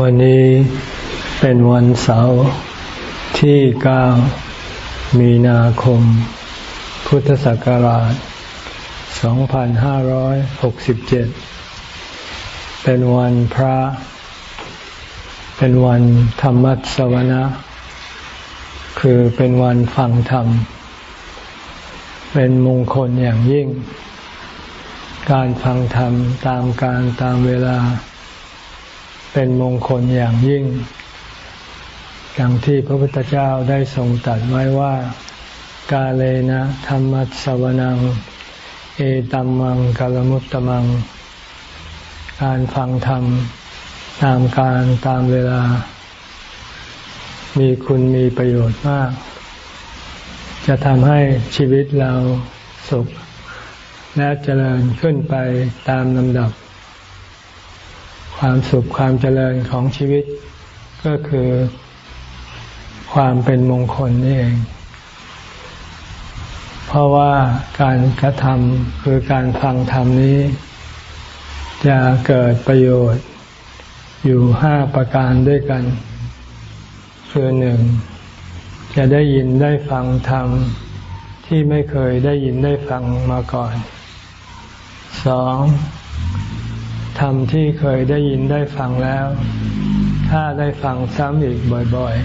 วันนี้เป็นวันเสาร์ที่ 9 มีนาคม พุทธศักราช 2567 เป็นวันพระ เป็นวันธรรมัสวนะ คือเป็นวันฟังธรรม เป็นมงคลอย่างยิ่ง การฟังธรรมตามการตามเวลา เป็นมงคลอย่างยิ่งอย่างที่พระพุทธเจ้าได้ทรงตรัสไว้ว่า กาเลนะธรรมัสวนัง เอตัมมังกาลมุตตมัง การฟังธรรม ตามการตามเวลา มีคุณมีประโยชน์มาก จะทำให้ชีวิตเราสุขและเจริญขึ้นไปตามลำดับ ความสุขความเจริญของชีวิต ก็คือความเป็นมงคลนี่เอง เพราะว่าการกระทำคือการฟังธรรมนี้ จะเกิดประโยชน์อยู่ห้าประการด้วยกัน คือหนึ่ง จะได้ยินได้ฟังธรรมที่ไม่เคยได้ยินได้ฟังมาก่อนสอง ธรรมที่เคยได้ยินได้ฟังแล้ว ถ้าได้ฟังซ้ำอีกบ่อย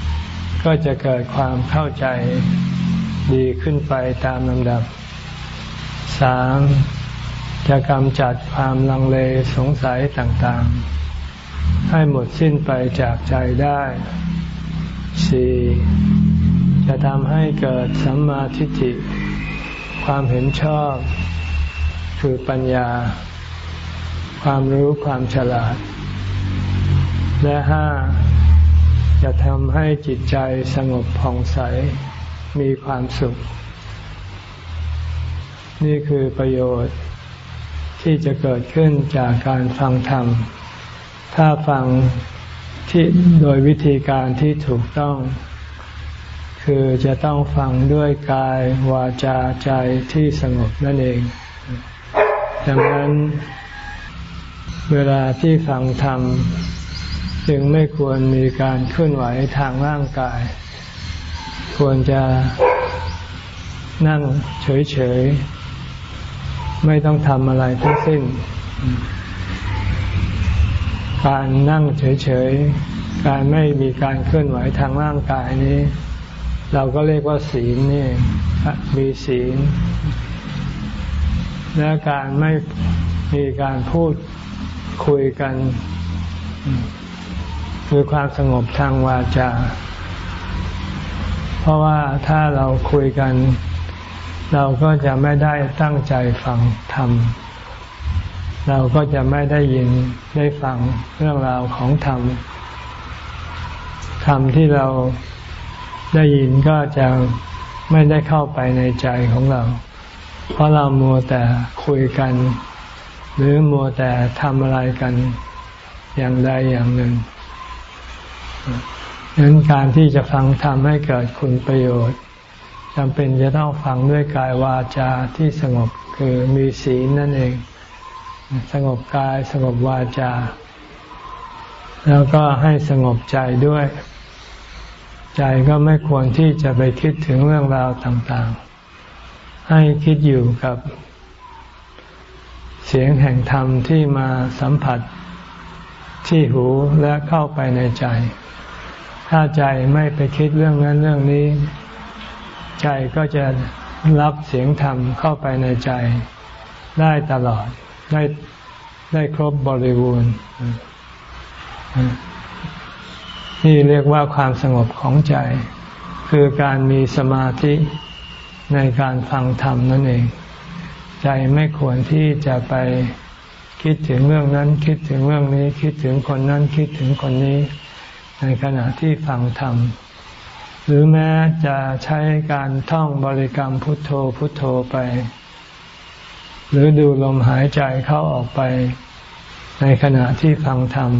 ๆ ก็จะเกิดความเข้าใจดีขึ้นไปตามลำดับสามจะกำจัดความลังเลสงสัยต่างๆ ให้หมดสิ้นไปจากใจได้สี่จะทำให้เกิดสัมมาทิฏฐิ ความเห็นชอบ คือปัญญา ความรู้ความฉลาด และห้าจะทำให้จิตใจสงบผ่องใสมีความสุข นี่คือประโยชน์ที่จะเกิดขึ้นจากการฟังธรรม ถ้าฟังที่โดยวิธีการที่ถูกต้อง คือจะต้องฟังด้วยกายวาจาใจที่สงบนั่นเอง ดังนั้น เวลาที่ฟังธรรม จึงไม่ควรมีการเคลื่อนไหวทางร่างกาย ควรจะนั่งเฉยๆ ไม่ต้องทำอะไรทั้งสิ้น การนั่งเฉยๆ การไม่มีการเคลื่อนไหวทางร่างกายนี้ เราก็เรียกว่าศีลนี่มีศีลและการไม่มีการพูด คุยกัน คือความสงบทางวาจา เพราะว่าถ้าเราคุยกัน เราก็จะไม่ได้ตั้งใจฟังธรรม เราก็จะไม่ได้ยินได้ฟังเรื่องราวของธรรม ธรรมที่เราได้ยินก็จะไม่ได้เข้าไปในใจของเรา เพราะเรามัวแต่คุยกัน หรือมัวแต่ทำอะไรกันอย่างใดอย่างหนึ่งดังนั้นการที่จะฟังทำให้เกิดคุณประโยชน์จำเป็นจะต้องฟังด้วยกายวาจาที่สงบคือมีศีลนั่นเอง สงบกายสงบวาจา แล้วก็ให้สงบใจด้วย ใจก็ไม่ควรที่จะไปคิดถึงเรื่องราวต่างๆ ให้คิดอยู่กับ เสียงแห่งธรรมที่มาสัมผัสที่หูและเข้าไปในใจ ถ้าใจไม่ไปคิดเรื่องนั้นเรื่องนี้ ใจก็จะรับเสียงธรรมเข้าไปในใจ ได้ตลอดได้ได้ครบบริบูรณ์นี่เรียกว่าความสงบของใจ คือการมีสมาธิในการฟังธรรมนั่นเอง ใจไม่ควรที่จะไปคิดถึงเรื่องนั้น คิดถึงเรื่องนี้ คิดถึงคนนั้นคิดถึงคนนี้ ในขณะที่ฟังธรรมหรือแม้จะใช้การท่องบริกรรมพุทโธพุทโธไป หรือดูลมหายใจเข้าออกไป ในขณะที่ฟังธรรม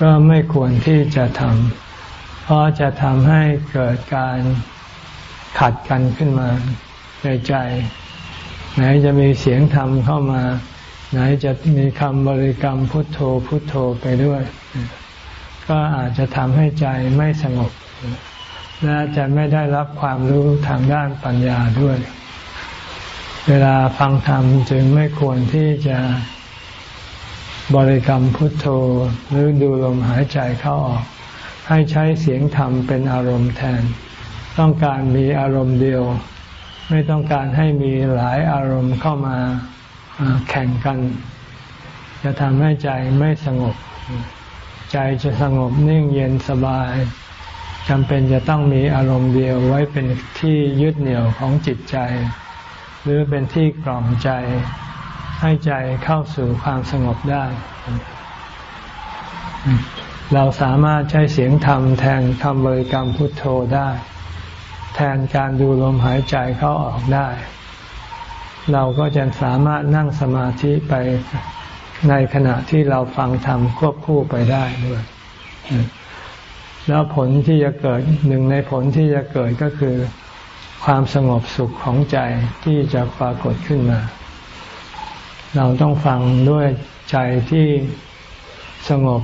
ก็ไม่ควรที่จะทำเพราะจะทำให้เกิดการขัดกันขึ้นมาในใจ ไหนจะมีเสียงธรรมเข้ามา ไหนจะมีคำบริกรรมพุทโธพุทโธไปด้วย ก็อาจจะทำให้ใจไม่สงบ และจะไม่ได้รับความรู้ทางด้านปัญญาด้วย เวลาฟังธรรมจึงไม่ควรที่จะบริกรรมพุทโธหรือดูลมหายใจเข้าออก ให้ใช้เสียงธรรมเป็นอารมณ์แทน ต้องการมีอารมณ์เดียว ไม่ต้องการให้มีหลายอารมณ์เข้ามาแข่งกัน จะทำให้ใจไม่สงบ ใจจะสงบนิ่งเย็นสบายจำเป็นจะต้องมีอารมณ์เดียวไว้เป็นที่ยึดเหนี่ยวของจิตใจ หรือเป็นที่กล่อมใจ ให้ใจเข้าสู่ความสงบได้ เราสามารถใช้เสียงธรรมแทนคำบริกรรมพุทโธได้ แทนการดูลมหายใจเข้าออกได้ เราก็จะสามารถนั่งสมาธิไปในขณะที่เราฟังธรรมควบคู่ไปได้ด้วย แล้วผลที่จะเกิดหนึ่งในผลที่จะเกิดก็คือ ความสงบสุขของใจที่จะปรากฏขึ้นมา เราต้องฟังด้วยใจที่สงบ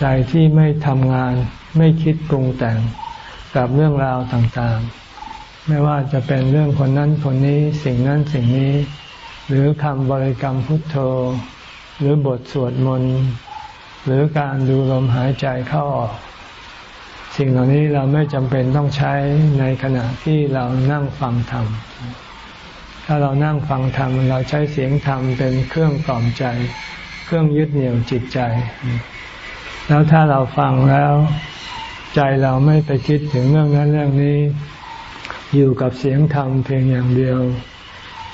ใจที่ไม่ทำงานไม่คิดปรุงแต่งกับเรื่องราวต่างๆ ไม่ว่าจะเป็นเรื่องคนนั้นคนนี้สิ่งนั้นสิ่งนี้ หรือคำบริกรรมพุทโธ หรือบทสวดมนต์หรือการดูลมหายใจเข้าออก สิ่งเหล่านี้เราไม่จำเป็นต้องใช้ในขณะที่เรานั่งฟังธรรมถ้าเรานั่งฟังธรรมเราใช้เสียงธรรมเป็นเครื่องกล่อมใจ เครื่องยึดเหนี่ยวจิตใจ แล้วถ้าเราฟังแล้ว ใจเราไม่ไปคิดถึงเรื่องนั้นเรื่องนี้ อยู่กับเสียงธรรมเพียงอย่างเดียว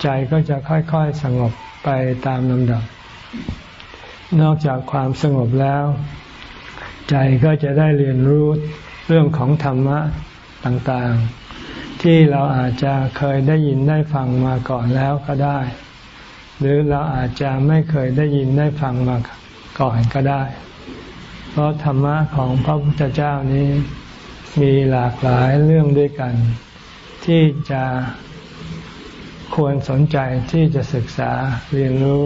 ใจก็จะค่อยๆสงบไปตามลำดับ นอกจากความสงบแล้ว ใจก็จะได้เรียนรู้เรื่องของธรรมะต่างๆ ที่เราอาจจะเคยได้ยินได้ฟังมาก่อนแล้วก็ได้ หรือเราอาจจะไม่เคยได้ยินได้ฟังมาก่อนก็ได้ เพราะธรรมะของพระพุทธเจ้านี้มีหลากหลายเรื่องด้วยกัน ที่จะควรสนใจที่จะศึกษาเรียนรู้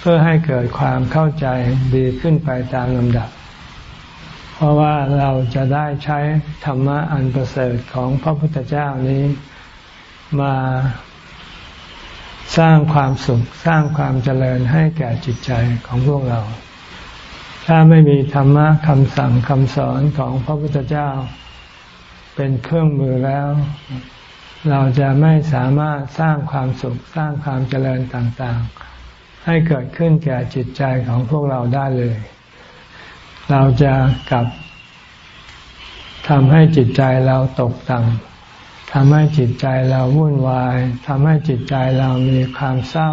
เพื่อให้เกิดความเข้าใจดีขึ้นไปตามลำดับ เพราะว่าเราจะได้ใช้ธรรมะอันประเสริฐของพระพุทธเจ้านี้มาสร้างความสุขสร้างความเจริญให้แก่จิตใจของพวกเรา ถ้าไม่มีธรรมะคำสั่งคำสอนของพระพุทธเจ้า เป็นเครื่องมือแล้ว เราจะไม่สามารถสร้างความสุขสร้างความเจริญต่างๆ ให้เกิดขึ้นแก่จิตใจของพวกเราได้เลย เราจะกลับทำให้จิตใจเราตกต่ำทำให้จิตใจเราวุ่นวายทำให้จิตใจเรามีความเศร้า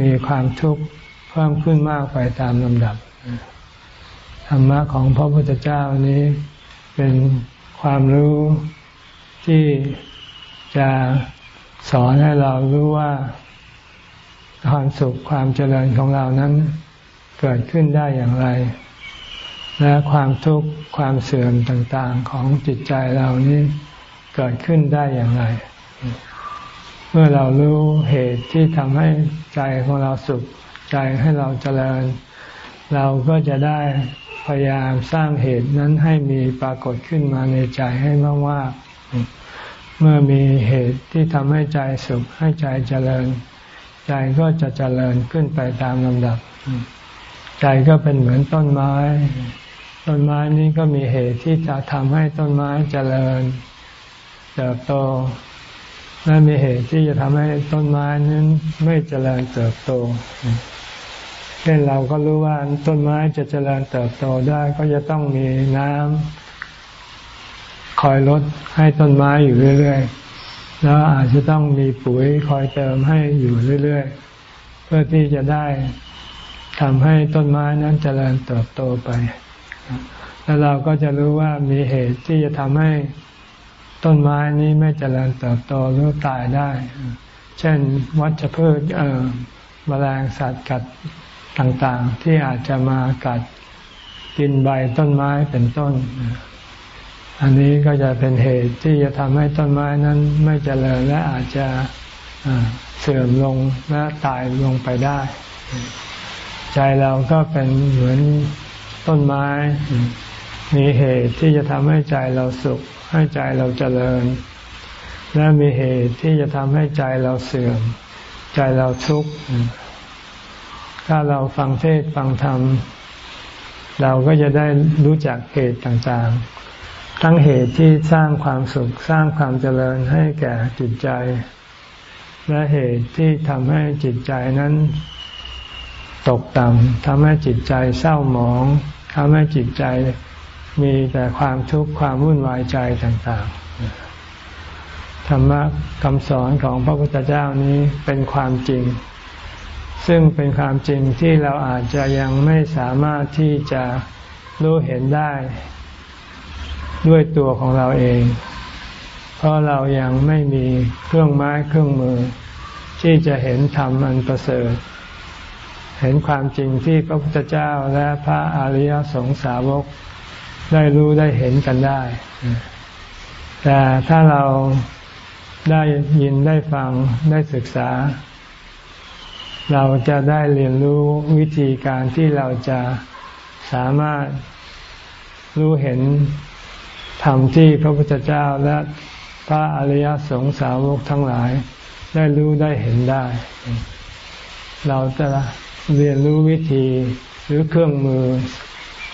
มีความทุกข์เพิ่มขึ้นมากไปตามลำดับธรรมะของพระพุทธเจ้านี้เป็น ความรู้ที่จะสอนให้เรารู้ว่าความสุขความเจริญของเรานั้นเกิดขึ้นได้อย่างไร และความทุกข์ความเสื่อมต่างๆของจิตใจเรานี้เกิดขึ้นได้อย่างไร เมื่อเรารู้เหตุที่ทำให้ใจของเราสุขใจให้เราเจริญ เราก็จะได้ พยายามสร้างเหตุนั้นให้มีปรากฏขึ้นมาในใจให้มากว่าเมื่อมีเหตุที่ทำให้ใจสุขให้ใจเจริญ ใจก็จะเจริญขึ้นไปตามลำดับ ใจก็เป็นเหมือนต้นไม้ ต้นไม้นี้ก็มีเหตุที่จะทำให้ต้นไม้เจริญเติบโต และมีเหตุที่จะทำให้ต้นไม้นั้นไม่เจริญเติบโต ช่นเราก็รู้ว่าต้นไม้จะเจริญเติบโตได้ก็จะต้องมีน้ำคอยลดให้ต้นไม้อยู่เรื่อยๆ แล้วอาจจะต้องมีปุ๋ยคอยเติมให้อยู่เรื่อยๆ เพื่อที่จะได้ทำให้ต้นไม้นั้นเจริญเติบโตไป แล้วเราก็จะรู้ว่ามีเหตุที่จะทำให้ต้นไม้นี้ไม่เจริญเติบโตหรือตายได้ เช่นวัชพืชเอ่อแมลงสัตว์กัด ต่างๆ ที่อาจจะมากัดกินใบต้นไม้เป็นต้น อันนี้ก็จะเป็นเหตุที่จะทำให้ต้นไม้นั้นไม่เจริญและอาจจะเสื่อมลงและตายลงไปได้ ใจเราก็เป็นเหมือนต้นไม้ มีเหตุที่จะทำให้ใจเราสุข ให้ใจเราเจริญ และมีเหตุที่จะทำให้ใจเราเสื่อม ใจเราทุกข์ ถ้าเราฟังเทศฟังธรรม เราก็จะได้รู้จักเหตุต่างๆ ทั้งเหตุที่สร้างความสุขสร้างความเจริญให้แก่จิตใจ และเหตุที่ทำให้จิตใจนั้น ตกต่ำทำให้จิตใจเศร้าหมองทำให้จิตใจมีแต่ความทุกข์ความวุ่นวายใจต่างๆ ธรรมะคำสอนของพระพุทธเจ้านี้เป็นความจริง ซึ่งเป็นความจริงที่เราอาจจะยังไม่สามารถที่จะรู้เห็นได้ ด้วยตัวของเราเอง เพราะเรายังไม่มีเครื่องไม้เครื่องมือ ที่จะเห็นธรรมอันประเสริฐ เห็นความจริงที่พระพุทธเจ้าและพระอริยสงสาวกได้รู้ได้เห็นกันได้ แต่ถ้าเราได้ยินได้ฟังได้ศึกษา เราจะได้เรียนรู้วิธีการที่เราจะสามารถรู้เห็นธรรมที่พระพุทธเจ้าและพระอริยสงสาวกทั้งหลาย ได้รู้ได้เห็นได้ เราจะเรียนรู้วิธีหรือเครื่องมือ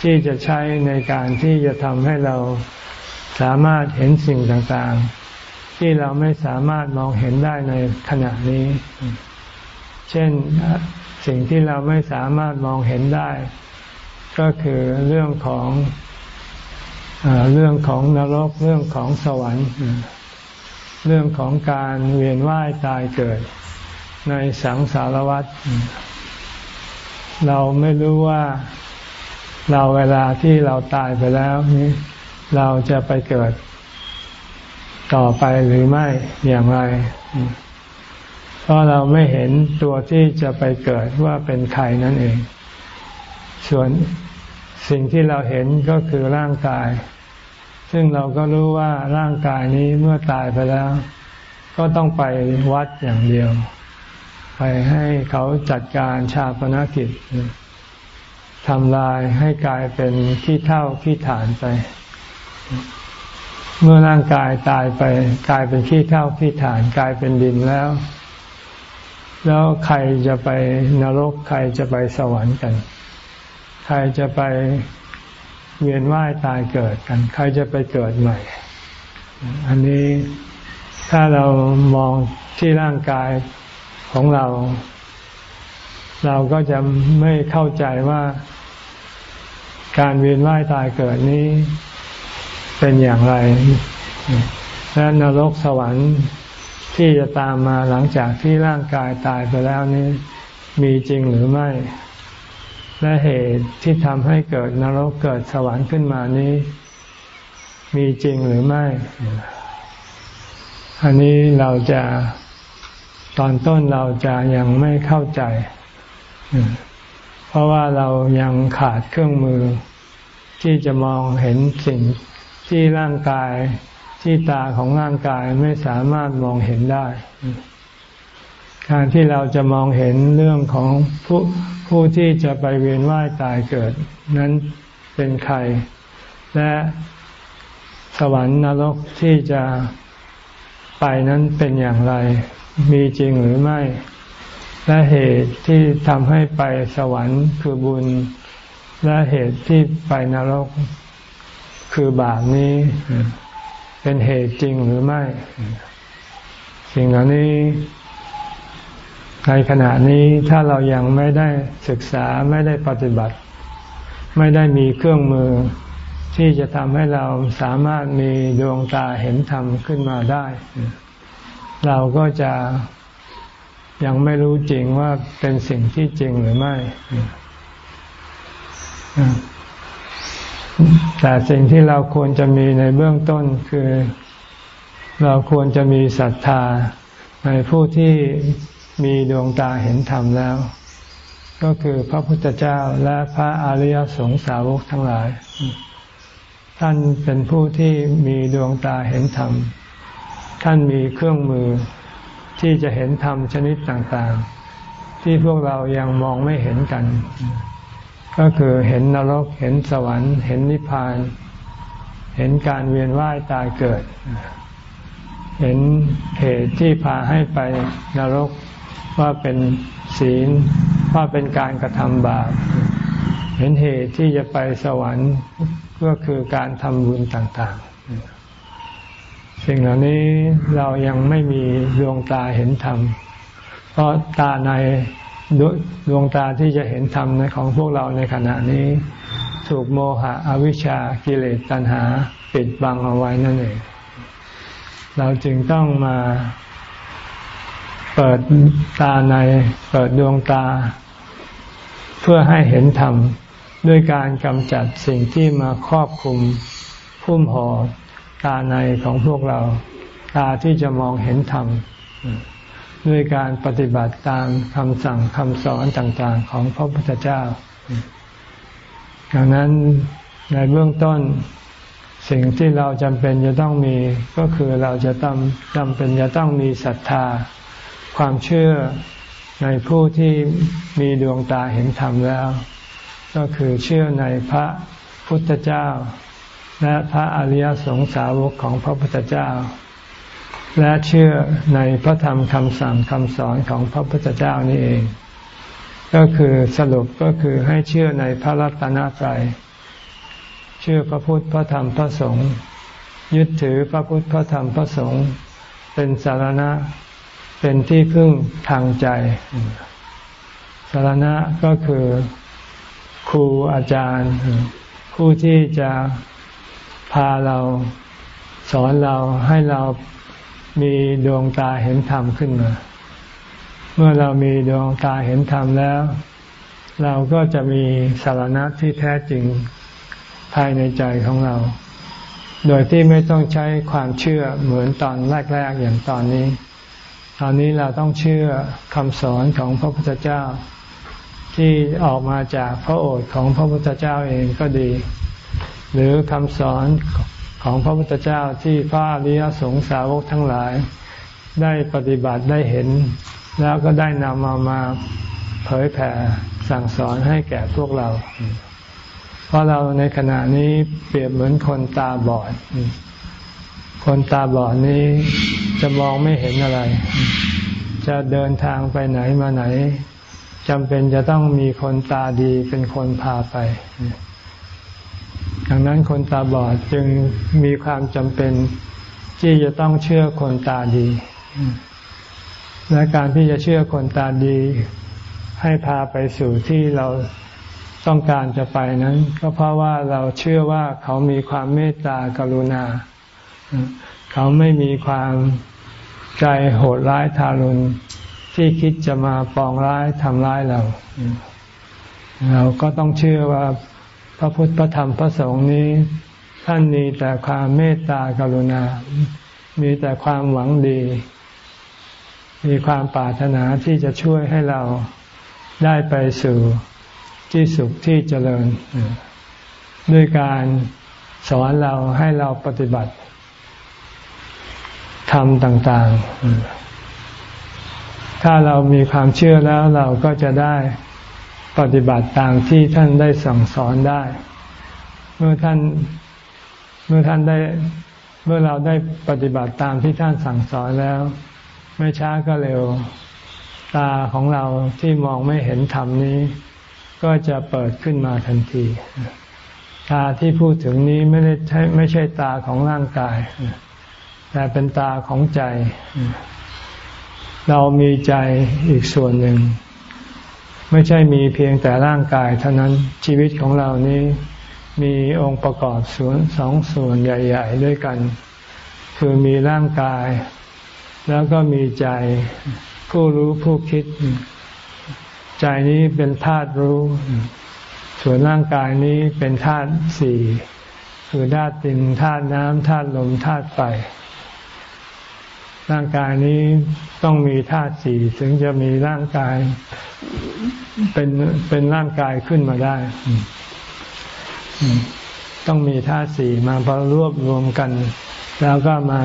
ที่จะใช้ในการที่จะทำให้เราสามารถเห็นสิ่งต่างๆ ที่เราไม่สามารถมองเห็นได้ในขณะนี้ เช่นสิ่งที่เราไม่สามารถมองเห็นได้ ก็คือเรื่องของเรื่องของนรกเรื่องของสวรรค์ เรื่องของการเวียนว่ายตายเกิด ในสังสารวัฏเราไม่รู้ว่าเราเวลาที่เราตายไปแล้วนี้เราจะไปเกิดต่อไปหรือไม่อย่างไร เพราะเราไม่เห็นตัวที่จะไปเกิดว่าเป็นใครนั่นเอง ส่วนสิ่งที่เราเห็นก็คือร่างกาย ซึ่งเราก็รู้ว่าร่างกายนี้เมื่อตายไปแล้ว ก็ต้องไปวัดอย่างเดียว ไปให้เขาจัดการชาปนกิจทำลายให้กลายเป็นขี้เท่าขี้ฐานไป เมื่อร่างกายตายไป กลายเป็นขี้เท่าขี้ฐาน กลายเป็นดินแล้ว แล้วใครจะไปนรก ใครจะไปสวรรค์กัน ใครจะไปเวียนว่ายตายเกิดกัน ใครจะไปเกิดใหม่ อันนี้ถ้าเรามองที่ร่างกายของเรา เราก็จะไม่เข้าใจว่าการเวียนว่ายตายเกิดนี้เป็นอย่างไร และนรกสวรรค์ ที่จะตามมาหลังจากที่ร่างกายตายไปแล้วนี้ มีจริงหรือไม่ และเหตุที่ทำให้เกิดนรกเกิดสวรรค์ขึ้นมานี้ มีจริงหรือไม่ อันนี้เราจะตอนต้นเราจะยังไม่เข้าใจ เพราะว่าเรายังขาดเครื่องมือ ที่จะมองเห็นสิ่งที่ร่างกาย ที่ตาของร่างกายไม่สามารถมองเห็นได้ การที่เราจะมองเห็นเรื่องของผู้ผู้ที่จะไปเวียนว่ายตายเกิด นั้นเป็นใคร และสวรรค์นรกที่จะไปนั้นเป็นอย่างไร มีจริงหรือไม่ และเหตุที่ทำให้ไปสวรรค์คือบุญ และเหตุที่ไปนรกคือบาปนี้ เป็นเหตุจริงหรือไม่ สิ่งเหล่านี้ในขณะนี้ถ้าเรายังไม่ได้ศึกษาไม่ได้ปฏิบัติ ไม่ได้มีเครื่องมือที่จะทำให้เราสามารถมีดวงตาเห็นธรรมขึ้นมาได้ เราก็จะยังไม่รู้จริงว่าเป็นสิ่งที่จริงหรือไม่ แต่สิ่งที่เราควรจะมีในเบื้องต้นคือ เราควรจะมีศรัทธาในผู้ที่มีดวงตาเห็นธรรมแล้ว ก็คือพระพุทธเจ้าและพระอริยสงสาวกทั้งหลาย ท่านเป็นผู้ที่มีดวงตาเห็นธรรม ท่านมีเครื่องมือที่จะเห็นธรรมชนิดต่างๆ ที่พวกเรายังมองไม่เห็นกัน ก็คือเห็นนรก เห็นสวรรค์ เห็นนิพพาน เห็นการเวียนว่ายตายเกิด เห็นเหตุที่พาให้ไปนรกว่าเป็นศีลว่าเป็นการกระทำบาป เห็นเหตุที่จะไปสวรรค์ก็คือการทำบุญต่างๆ สิ่งเหล่านี้เรายังไม่มีดวงตาเห็นธรรม เพราะตาใน ดวงตาที่จะเห็นธรรมของพวกเราในขณะนี้ ถูกโมหะอวิชชากิเลสตัณหาปิดบังเอาไว้นั่นเอง เราจึงต้องมาเปิดตาในเปิดดวงตา เพื่อให้เห็นธรรม ด้วยการกำจัดสิ่งที่มาครอบคุมพุ่มห่อตาในของพวกเรา ตาที่จะมองเห็นธรรม ด้วยการปฏิบัติตามคำสั่งคำสอนต่างๆ ของพระพุทธเจ้า ดังนั้นในเบื้องต้นสิ่งที่เราจำเป็นจะต้องมีก็คือเราจะต้องจำเป็นจะต้องมีศรัทธา ความเชื่อในผู้ที่มีดวงตาเห็นธรรมแล้ว ก็คือเชื่อในพระพุทธเจ้า และพระอริยสงสาวกของพระพุทธเจ้า และเชื่อในพระธรรมคำสั่งคำสอนของพระพุทธเจ้านี่เอง ก็คือสรุปก็คือให้เชื่อในพระรัตนตรัยเชื่อพระพุทธพระธรรมพระสงฆ์ยึดถือพระพุทธพระธรรมพระสงฆ์เป็นสารณะเป็นที่พึ่งทางใจ สารณะก็คือครูอาจารย์ ผู้ที่จะพาเราสอนเราให้เรา มีดวงตาเห็นธรรมขึ้นมา เมื่อเรามีดวงตาเห็นธรรมแล้ว เราก็จะมีสารณะที่แท้จริงภายในใจของเรา โดยที่ไม่ต้องใช้ความเชื่อเหมือนตอนแรก ๆ อย่างตอนนี้ ตอนนี้เราต้องเชื่อคำสอนของพระพุทธเจ้า ที่ออกมาจากพระโอษฐ์ของพระพุทธเจ้าเองก็ดี หรือคำสอน ของพระพุทธเจ้าที่พระอริยสงสาวกทั้งหลาย ได้ปฏิบัติได้เห็น แล้วก็ได้นำมามาเผยแผ่สั่งสอนให้แก่พวกเรา เพราะเราในขณะนี้เปรียบเหมือนคนตาบอด คนตาบอดนี้จะมองไม่เห็นอะไร จะเดินทางไปไหนมาไหนจำเป็นจะต้องมีคนตาดีเป็นคนพาไป ดังนั้นคนตาบอดจึงมีความจำเป็นที่จะต้องเชื่อคนตาดี และการที่จะเชื่อคนตาดี ให้พาไปสู่ที่เราต้องการจะไปนั้น ก็เพราะว่าเราเชื่อว่าเขามีความเมตตากรุณา เขาไม่มีความใจโหดร้ายทารุณที่คิดจะมาปองร้ายทำร้ายเรา เราก็ต้องเชื่อว่า ระพุทธพระธรรมพระสงฆ์นี้ ท่านมีแต่ความเมตตากรุณา มีแต่ความหวังดี มีความปรารถนาที่จะช่วยให้เราได้ไปสู่ที่สุขที่เจริญ ด้วยการสอนเราให้เราปฏิบัติทำต่าง ๆ ถ้าเรามีความเชื่อแล้วเราก็จะได้ ปฏิบัติตามที่ท่านได้สั่งสอนได้ เมื่อท่านเมื่อท่านได้เมื่อเราได้ปฏิบัติตามที่ท่านสั่งสอนแล้ว ไม่ช้าก็เร็ว ตาของเราที่มองไม่เห็นธรรมนี้ ก็จะเปิดขึ้นมาทันที ตาที่พูดถึงนี้ไม่ได้ใช่ไม่ใช่ตาของร่างกาย แต่เป็นตาของใจ เรามีใจอีกส่วนหนึ่ง ไม่ใช่มีเพียงแต่ร่างกายเท่านั้นชีวิตของเรานี้มีองค์ประกอบส่วนสองส่วนใหญ่ ๆ ด้วยกัน คือมีร่างกาย แล้วก็มีใจผู้รู้ผู้คิด ใจนี้เป็นธาตุรู้ ส่วนร่างกายนี้เป็นธาตุสี่คือธาตุดินธาตุน้ำธาตุลมธาตุไฟร่างกายนี้ต้องมีธาตุสี่ถึงจะมีร่างกาย เป็นเป็นร่างกายขึ้นมาได้ ต้องมีธาตุสี่มาพอรวบรวมกัน แล้วก็มา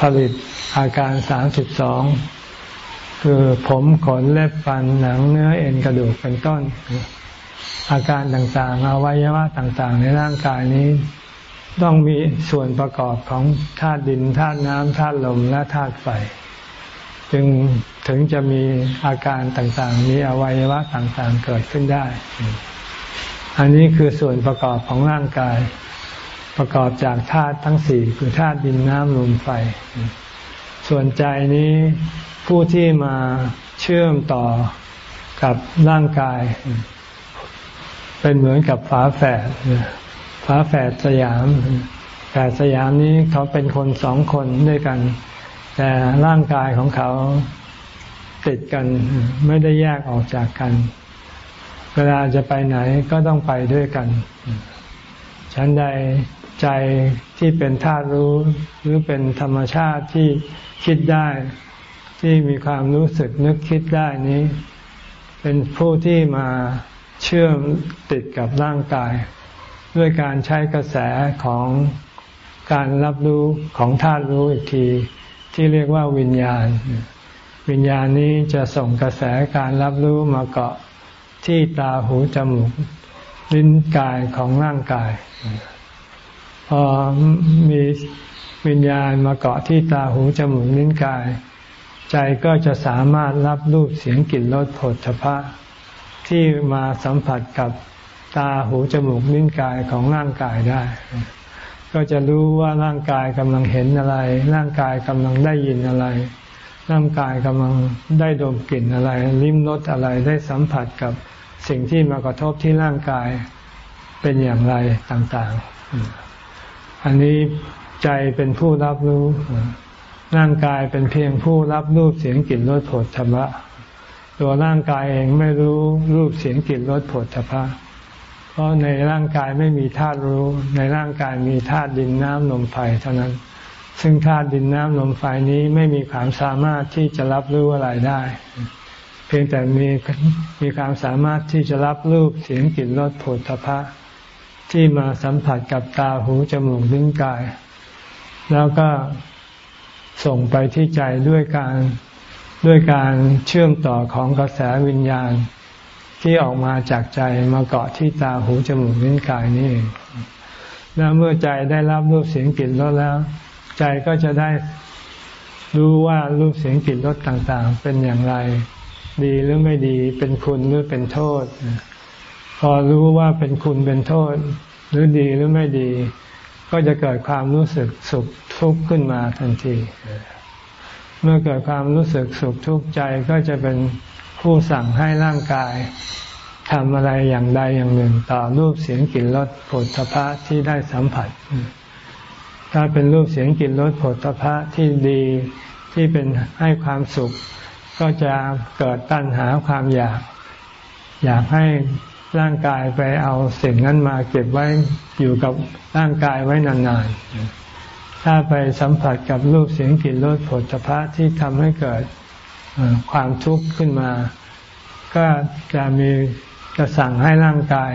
ผลิตอาการสามสิบสองคือผมขนเล็บฟันหนังเนื้อเอ็นกระดูกเป็นต้น อาการต่างๆอวัยวะต่างๆ ในร่างกายนี้ ต้องมีส่วนประกอบของธาตุดินธาตุน้ำธาตุลมและธาตุไฟ จึง ถึงจะมีอาการต่างๆ มีอวัยวะต่างๆ เกิดขึ้นได้ อันนี้คือส่วนประกอบของร่างกาย ประกอบจากธาตุทั้งสี่คือธาตุดินน้ำลมไฟ ส่วนใจนี้ผู้ที่มาเชื่อมต่อกับร่างกาย เป็นเหมือนกับฝาแฝดฝาแฝดสยามแฝดสยามนี้เขาเป็นคนสองคนด้วยกัน แต่ร่างกายของเขา ติดกันไม่ได้แยกออกจากกัน เวลาจะไปไหนก็ต้องไปด้วยกันฉันใดใจที่เป็นธาตุรู้ หรือเป็นธรรมชาติที่คิดได้ ที่มีความรู้สึกนึกคิดได้นี้ เป็นผู้ที่มาเชื่อมติดกับร่างกาย ด้วยการใช้กระแสของการรับรู้ของธาตุรู้อีกที ที่เรียกว่าวิญญาณ วิญญาณนี้จะส่งกระแสการรับรู้มาเกาะที่ตาหูจมูก ลิ้นกายของร่างกาย พอมีวิญญาณมาเกาะที่ตาหูจมูกลิ้นกาย ใจก็จะสามารถรับรูปเสียงกลิ่นรสผลพะที่มาสัมผัสกับตาหูจมูกลิ้นกายของร่างกายได้ ก็จะรู้ว่าร่างกายกำลังเห็นอะไร ร่างกายกำลังได้ยินอะไร ร่างกายกำลังได้ดมกลิ่นอะไร ลิ้มรสอะไรได้สัมผัสกับสิ่งที่มากระทบที่ร่างกายเป็นอย่างไรต่างๆ อันนี้ใจเป็นผู้รับรู้ ร่างกายเป็นเพียงผู้รับรูปเสียงกลิ่นรสผลธรรมะตัวร่างกายเองไม่รู้รูปเสียงกลิ่นรสผลธรรมะเพราะในร่างกายไม่มีธาตุรู้ ในร่างกายมีธาตุดินน้ำลมไฟเท่านั้น ซึ่งธาตุดินน้ำลมไฟนี้ไม่มีความสามารถที่จะรับรู้อะไรได้ เพียงแต่มีมีความสามารถที่จะรับรูปเสียงกลิ่นรสผลทพะ ที่มาสัมผัสกับตาหูจมูกลิ้นกาย แล้วก็ส่งไปที่ใจด้วยการด้วยการเชื่อมต่อของกระแสวิญญาณที่ออกมาจากใจมาเกาะที่ตาหูจมูกลิ้นกายนี่แล้วเมื่อใจได้รับรูปเสียงกลิ่นรสแล้ว ใจก็จะได้รู้ว่ารูปเสียงกลิ่นรสต่างๆ เป็นอย่างไร ดีหรือไม่ดี เป็นคุณหรือเป็นโทษ พอรู้ว่าเป็นคุณเป็นโทษ หรือดีหรือไม่ดี ก็จะเกิดความรู้สึกสุขทุกข์ขึ้นมาทันที เมื่อเกิดความรู้สึกสุขทุกข์ใจก็จะเป็นผู้สั่งให้ร่างกายทำอะไรอย่างใดอย่างหนึ่ง ต่อรูปเสียงกลิ่นรสผลพะที่ได้สัมผัส ถ้าเป็นรูปเสียงกลิ่นรสผลพะที่ดีที่เป็นให้ความสุข ก็จะเกิดตัณหาความอยาก อยากให้ร่างกายไปเอาสิ่งนั้นมาเก็บไว้อยู่กับร่างกายไว้นานๆ ถ้าไปสัมผัสกับรูปเสียงกลิ่นรสผลพะที่ทำให้เกิดความทุกข์ขึ้นมา ก็จะมีจะสั่งให้ร่างกาย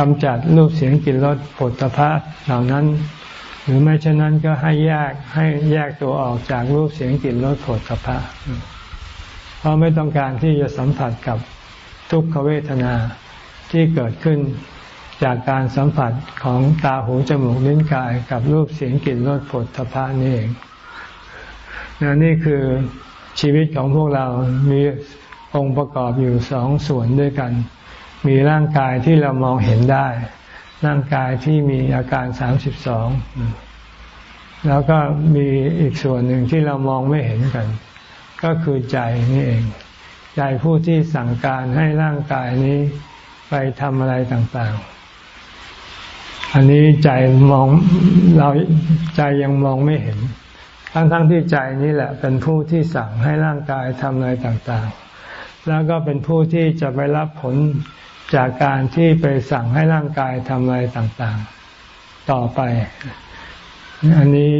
กำจัดรูปเสียงกลิ่นรสผลพะเหล่านั้น หรือไม่เช่นนั้นก็ให้แยกให้แยกตัวออกจากรูปเสียงกลิ่นรสผลพะเพราะไม่ต้องการที่จะสัมผัสกับทุกขเวทนาที่เกิดขึ้นจากการสัมผัสของตาหูจมูกลิ้นกายกับรูปเสียงกลิ่นรสผลทพะนี่เองนนี่คือชีวิตของพวกเรามีองค์ประกอบอยู่สองส่วนด้วยกัน มีร่างกายที่เรามองเห็นได้ ร่างกายที่มีอาการสามสิบสองแล้วก็มีอีกส่วนหนึ่งที่เรามองไม่เห็นกัน ก็คือใจนี่เอง ใจผู้ที่สั่งการให้ร่างกายนี้ไปทำอะไรต่างๆ อันนี้ใจมองเราใจยังมองไม่เห็น ทั้งๆทที่ใจนี้แหละ เป็นผู้ที่สั่งให้ร่างกายทำอะไรต่างๆ แล้วก็เป็นผู้ที่จะไปรับผล จากการที่ไปสั่งให้ร่างกายทำอะไรต่างๆ ต่อไป อันนี้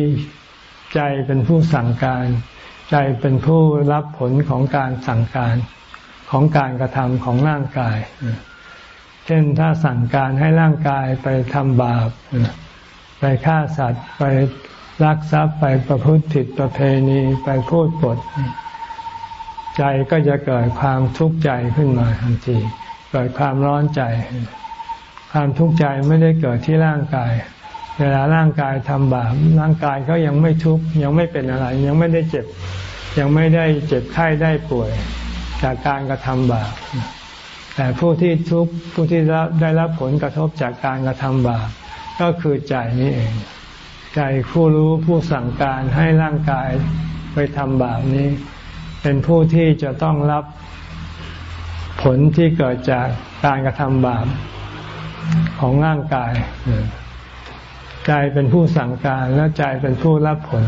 ใจเป็นผู้สั่งการ ใจเป็นผู้รับผลของการสั่งการของการกระทำของร่างกาย เช่นถ้าสั่งการให้ร่างกายไปทำบาป ไปฆ่าสัตว์ ไปลักทรัพย์ ไปประพฤติผิดประเพณี ไปพูดปด ใจก็จะเกิดความทุกข์ใจขึ้นมาทันที เกิดความร้อนใจ ความทุกข์ใจไม่ได้เกิดที่ร่างกาย เวลาร่างกายทำบาปร่างกายก็ยังไม่ทุกข์ยังไม่เป็นอะไร ยังไม่ได้เจ็บ ยังไม่ได้เจ็บไข้ได้ป่วย จากการกระทำบาปแต่ผู้ที่ทุกข์ผู้ที่ได้รับผลกระทบจากการกระทำบาปก็คือใจนี่เอง ใจผู้รู้ผู้สั่งการให้ร่างกายไปทำบาปนี้ เป็นผู้ที่จะต้องรับ ผลที่เกิดจากการกระทำบาปของร่างกายใจเป็นผู้สั่งการและใจเป็นผู้รับผล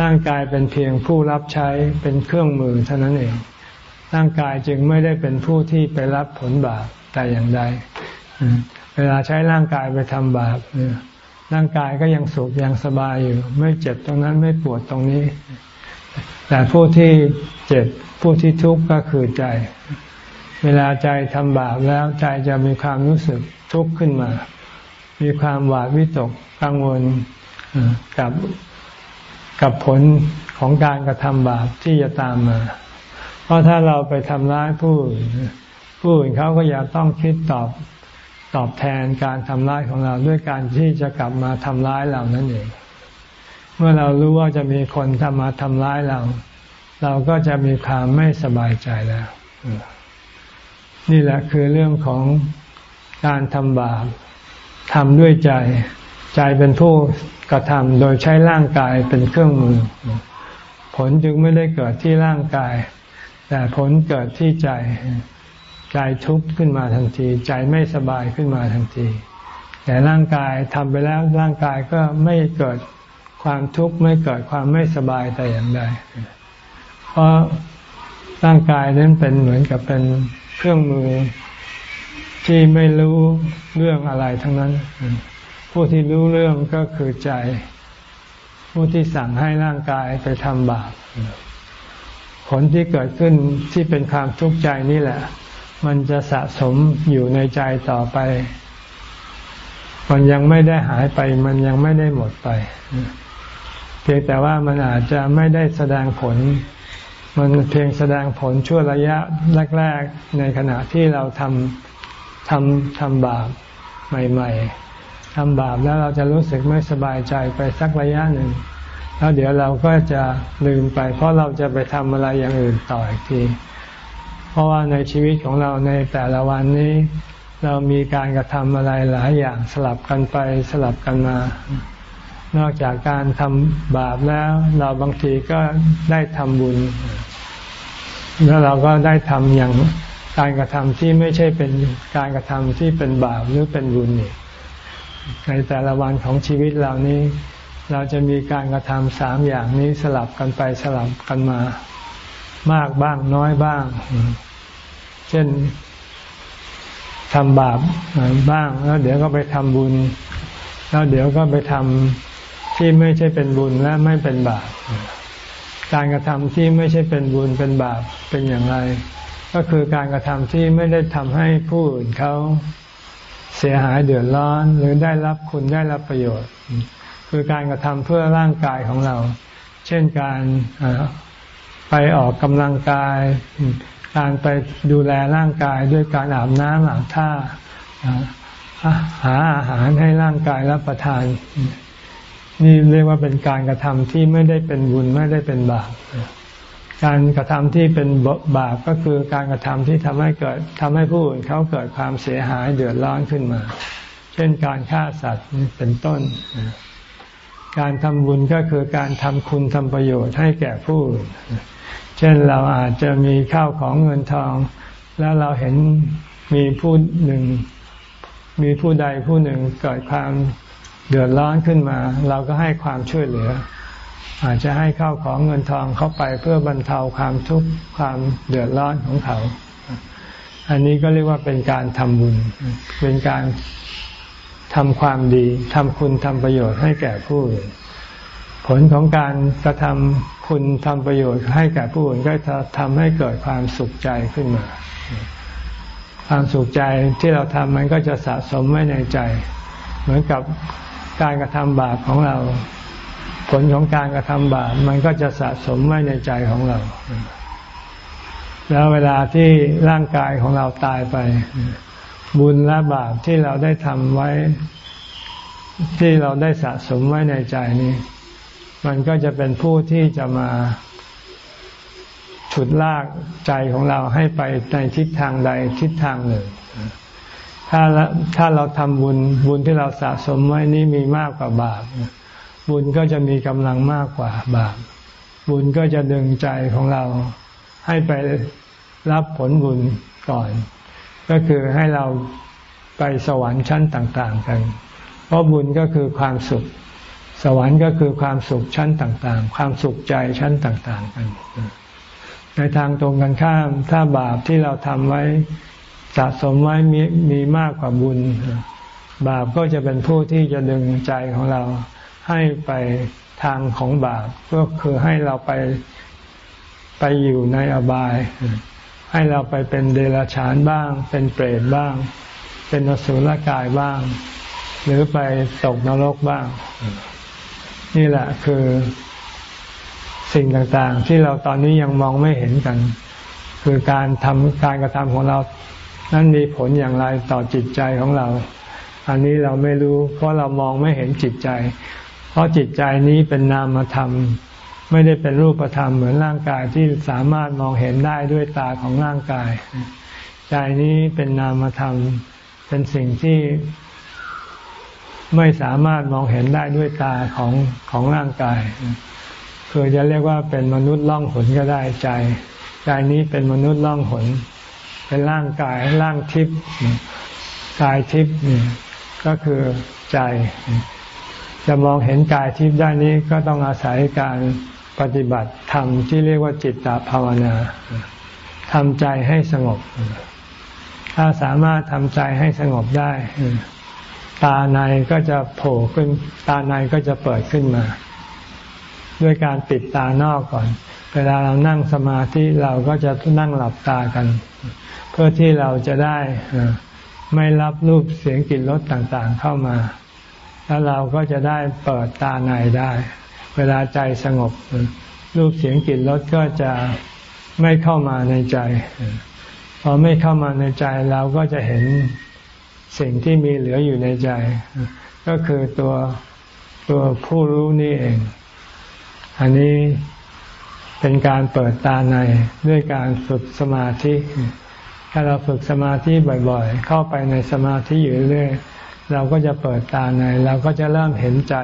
ร่างกายเป็นเพียงผู้รับใช้เป็นเครื่องมือเท่านั้นเอง ร่างกายจึงไม่ได้เป็นผู้ที่ไปรับผลบาปแต่อย่างใดเวลาใช้ร่างกายไปทำบาปร่างกายก็ยังสุขยังสบายอยู่ ไม่เจ็บตรงนั้นไม่ปวดตรงนี้ แต่ผู้ที่เจ็บผู้ที่ทุกข์ก็คือใจ เวลาใจทำบาปแล้วใจจะมีความรู้สึกทุกข์ขึ้นมา มีความหวาดวิตกกังวลกับกับผลของการกระทำบาปที่จะตามมา เพราะถ้าเราไปทำร้ายผู้อื่นผู้อื่นเขาก็อยากต้องคิดตอบตอบแทนการทำร้ายของเราด้วยการที่จะกลับมาทำร้ายเรานั่นเอง เมื่อเรารู้ว่าจะมีคนทำมาทำร้ายเรา เราก็จะมีความไม่สบายใจแล้ว นี่แหละคือเรื่องของการทำบาปทำด้วยใจ ใจเป็นผู้กระทำโดยใช้ร่างกายเป็นเครื่องมือ ผลจึงไม่ได้เกิดที่ร่างกาย แต่ผลเกิดที่ใจ ใจทุกข์ขึ้นมาทันที ใจไม่สบายขึ้นมาทันที แต่ร่างกายทำไปแล้วร่างกายก็ไม่เกิดความทุกข์ไม่เกิดความไม่สบายแต่อย่างใด เพราะร่างกายนั้นเป็นเหมือนกับเป็น เครื่องมือที่ไม่รู้เรื่องอะไรทั้งนั้น ผู้ที่รู้เรื่องก็คือใจ ผู้ที่สั่งให้ร่างกายไปทำบาปผลที่เกิดขึ้นที่เป็นความทุกข์ใจนี่แหละ มันจะสะสมอยู่ในใจต่อไป มันยังไม่ได้หายไป มันยังไม่ได้หมดไป เพียงแต่ว่ามันอาจจะไม่ได้แสดงผล มันเพียงแสดงผลชั่วระยะแรก ๆ ในขณะที่เราทำทำทำบาปใหม่ ๆทำบาปแล้วเราจะรู้สึกไม่สบายใจไปสักระยะหนึ่ง แล้วเดี๋ยวเราก็จะลืมไป เพราะเราจะไปทำอะไรอย่างอื่นต่ออีกที เพราะว่าในชีวิตของเราในแต่ละวันนี้ เรามีการกระทำอะไรหลายอย่างสลับกันไปสลับกันมา นอกจากการทำบาปแล้ว เราบางทีก็ได้ทำบุญ แล้วเราก็ได้ทำอย่างการกระทำที่ไม่ใช่เป็นการกระทำที่เป็นบาปหรือเป็นบุญนี่ในแต่ละวันของชีวิตเรานี้ เราจะมีการกระทำสามอย่างนี้สลับกันไปสลับกันมา มากบ้างน้อยบ้าง เช่นทำบาปบ้าง แล้วเดี๋ยวก็ไปทำบุญ แล้วเดี๋ยวก็ไปทำ ที่ไม่ใช่เป็นบุญและไม่เป็นบาป การกระทำที่ไม่ใช่เป็นบุญเป็นบาปเป็นอย่างไร ก็คือการกระทำที่ไม่ได้ทำให้ผู้อื่นเขาเสียหายเดือดร้อนหรือได้รับคุณได้รับประโยชน์ คือการกระทำเพื่อร่างกายของเรา เช่นการไปออกกำลังกาย การไปดูแลร่างกายด้วยการอาบน้ำอาบท่าหาอาหารให้ร่างกายรับประทาน นี่เรียกว่าเป็นการกระทำที่ไม่ได้เป็นบุญไม่ได้เป็นบาปการกระทำที่เป็นบาปก็คือการกระทำที่ทำให้เกิดทำให้ผู้อื่นเขาเกิดความเสียหายเดือดร้อนขึ้นมา เช่นการฆ่าสัตว์เป็นต้น การทำบุญก็คือการทำคุณทำประโยชน์ให้แก่ผู้อื่นเช่นเราอาจจะมีข้าวของเงินทอง แล้วเราเห็นมีผู้หนึ่ง มีผู้ใดผู้หนึ่งเกิดความ เดือดร้อนขึ้นมา เราก็ให้ความช่วยเหลือ อาจจะให้ข้าวของเงินทองเข้าไปเพื่อบรรเทาความทุกข์ความเดือดร้อนของเขา อันนี้ก็เรียกว่าเป็นการทำบุญ เป็นการทำความดีทำคุณทำประโยชน์ให้แก่ผู้อื่นผลของการกระทำคุณทำประโยชน์ให้แก่ผู้อื่นก็จะทำให้เกิดความสุขใจขึ้นมา ความสุขใจที่เราทำมันก็จะสะสมไว้ในใจ เหมือนกับ การกระทำบาปของเรา ผลของการกระทำบาปมันก็จะสะสมไว้ในใจของเรา แล้วเวลาที่ร่างกายของเราตายไป บุญและบาปที่เราได้ทำไว้ ที่เราได้สะสมไว้ในใจนี้ มันก็จะเป็นผู้ที่จะมาฉุดลากใจของเราให้ไปในทิศทางใดทิศทางหนึ่ง ถ้าถ้าเราทำบุญบุญที่เราสะสมไว้นี้มีมากกว่าบาป บุญก็จะมีกำลังมากกว่าบาป บุญก็จะดึงใจของเราให้ไปรับผลบุญก่อน ก็คือให้เราไปสวรรค์ชั้นต่างๆกัน เพราะบุญก็คือความสุข สวรรค์ก็คือความสุขชั้นต่างๆ ความสุขใจชั้นต่างๆกัน ในทางตรงกันข้าม ถ้าบาปที่เราทำไว้ สะสมไว้มีมีมากกว่าบุญ บาปก็จะเป็นผู้ที่จะดึงใจของเราให้ไปทางของบาปก็คือให้เราไปไปอยู่ในอบาย ให้เราไปเป็นเดรัจฉานบ้าง เป็นเปรตบ้าง เป็นอสุรกายบ้าง หรือไปตกนรกบ้าง นี่แหละคือสิ่งต่างๆ ที่เราตอนนี้ยังมองไม่เห็นกัน คือการทำการกระทำของเรา นั้นมีผลอย่างไรต่อจิตใจของเรา อันนี้เราไม่รู้ เพราะเรามองไม่เห็นจิตใจ เพราะจิตใจนี้เป็นนามธรรม ไม่ได้เป็นรูปธรรมเหมือนร่างกายที่สามารถมองเห็นได้ด้วยตาของร่างกาย ใจนี้เป็นนามธรรม เป็นสิ่งที่ไม่สามารถมองเห็นได้ด้วยตาของของร่างกาย คือจะเรียกว่าเป็นมนุษย์ล่องหนก็ได้ใจ ใจนี้เป็นมนุษย์ล่องหน เป็นร่างกายร่างทิพย์กายทิพย์นี่ก็คือใจ จะมองเห็นกายทิพย์ได้นี้ก็ต้องอาศัยการปฏิบัติธรรมที่เรียกว่าจิตตภาวนาทำใจให้สงบ ถ้าสามารถทำใจให้สงบได้ ตาในก็จะโผล่ขึ้น ตาในก็จะเปิดขึ้นมา ด้วยการปิดตานอกก่อน เวลาเรานั่งสมาธิเราก็จะนั่งหลับตากัน เพื่อที่เราจะได้ไม่รับรูปเสียงกลิ่นรสต่างๆเข้ามา แล้วเราก็จะได้เปิดตาในได้ เวลาใจสงบ รูปเสียงกลิ่นรสก็จะไม่เข้ามาในใจ พอไม่เข้ามาในใจเราก็จะเห็นสิ่งที่มีเหลืออยู่ในใจ ก็คือตัวตัวผู้รู้นี่เอง อันนี้เป็นการเปิดตาในด้วยการฝึกสมาธิ ถ้าเราฝึกสมาธิบ่อยๆ เข้าไปในสมาธิอยู่เรื่อยเราก็จะเปิดตาในเราก็จะเริ่มเห็นใจ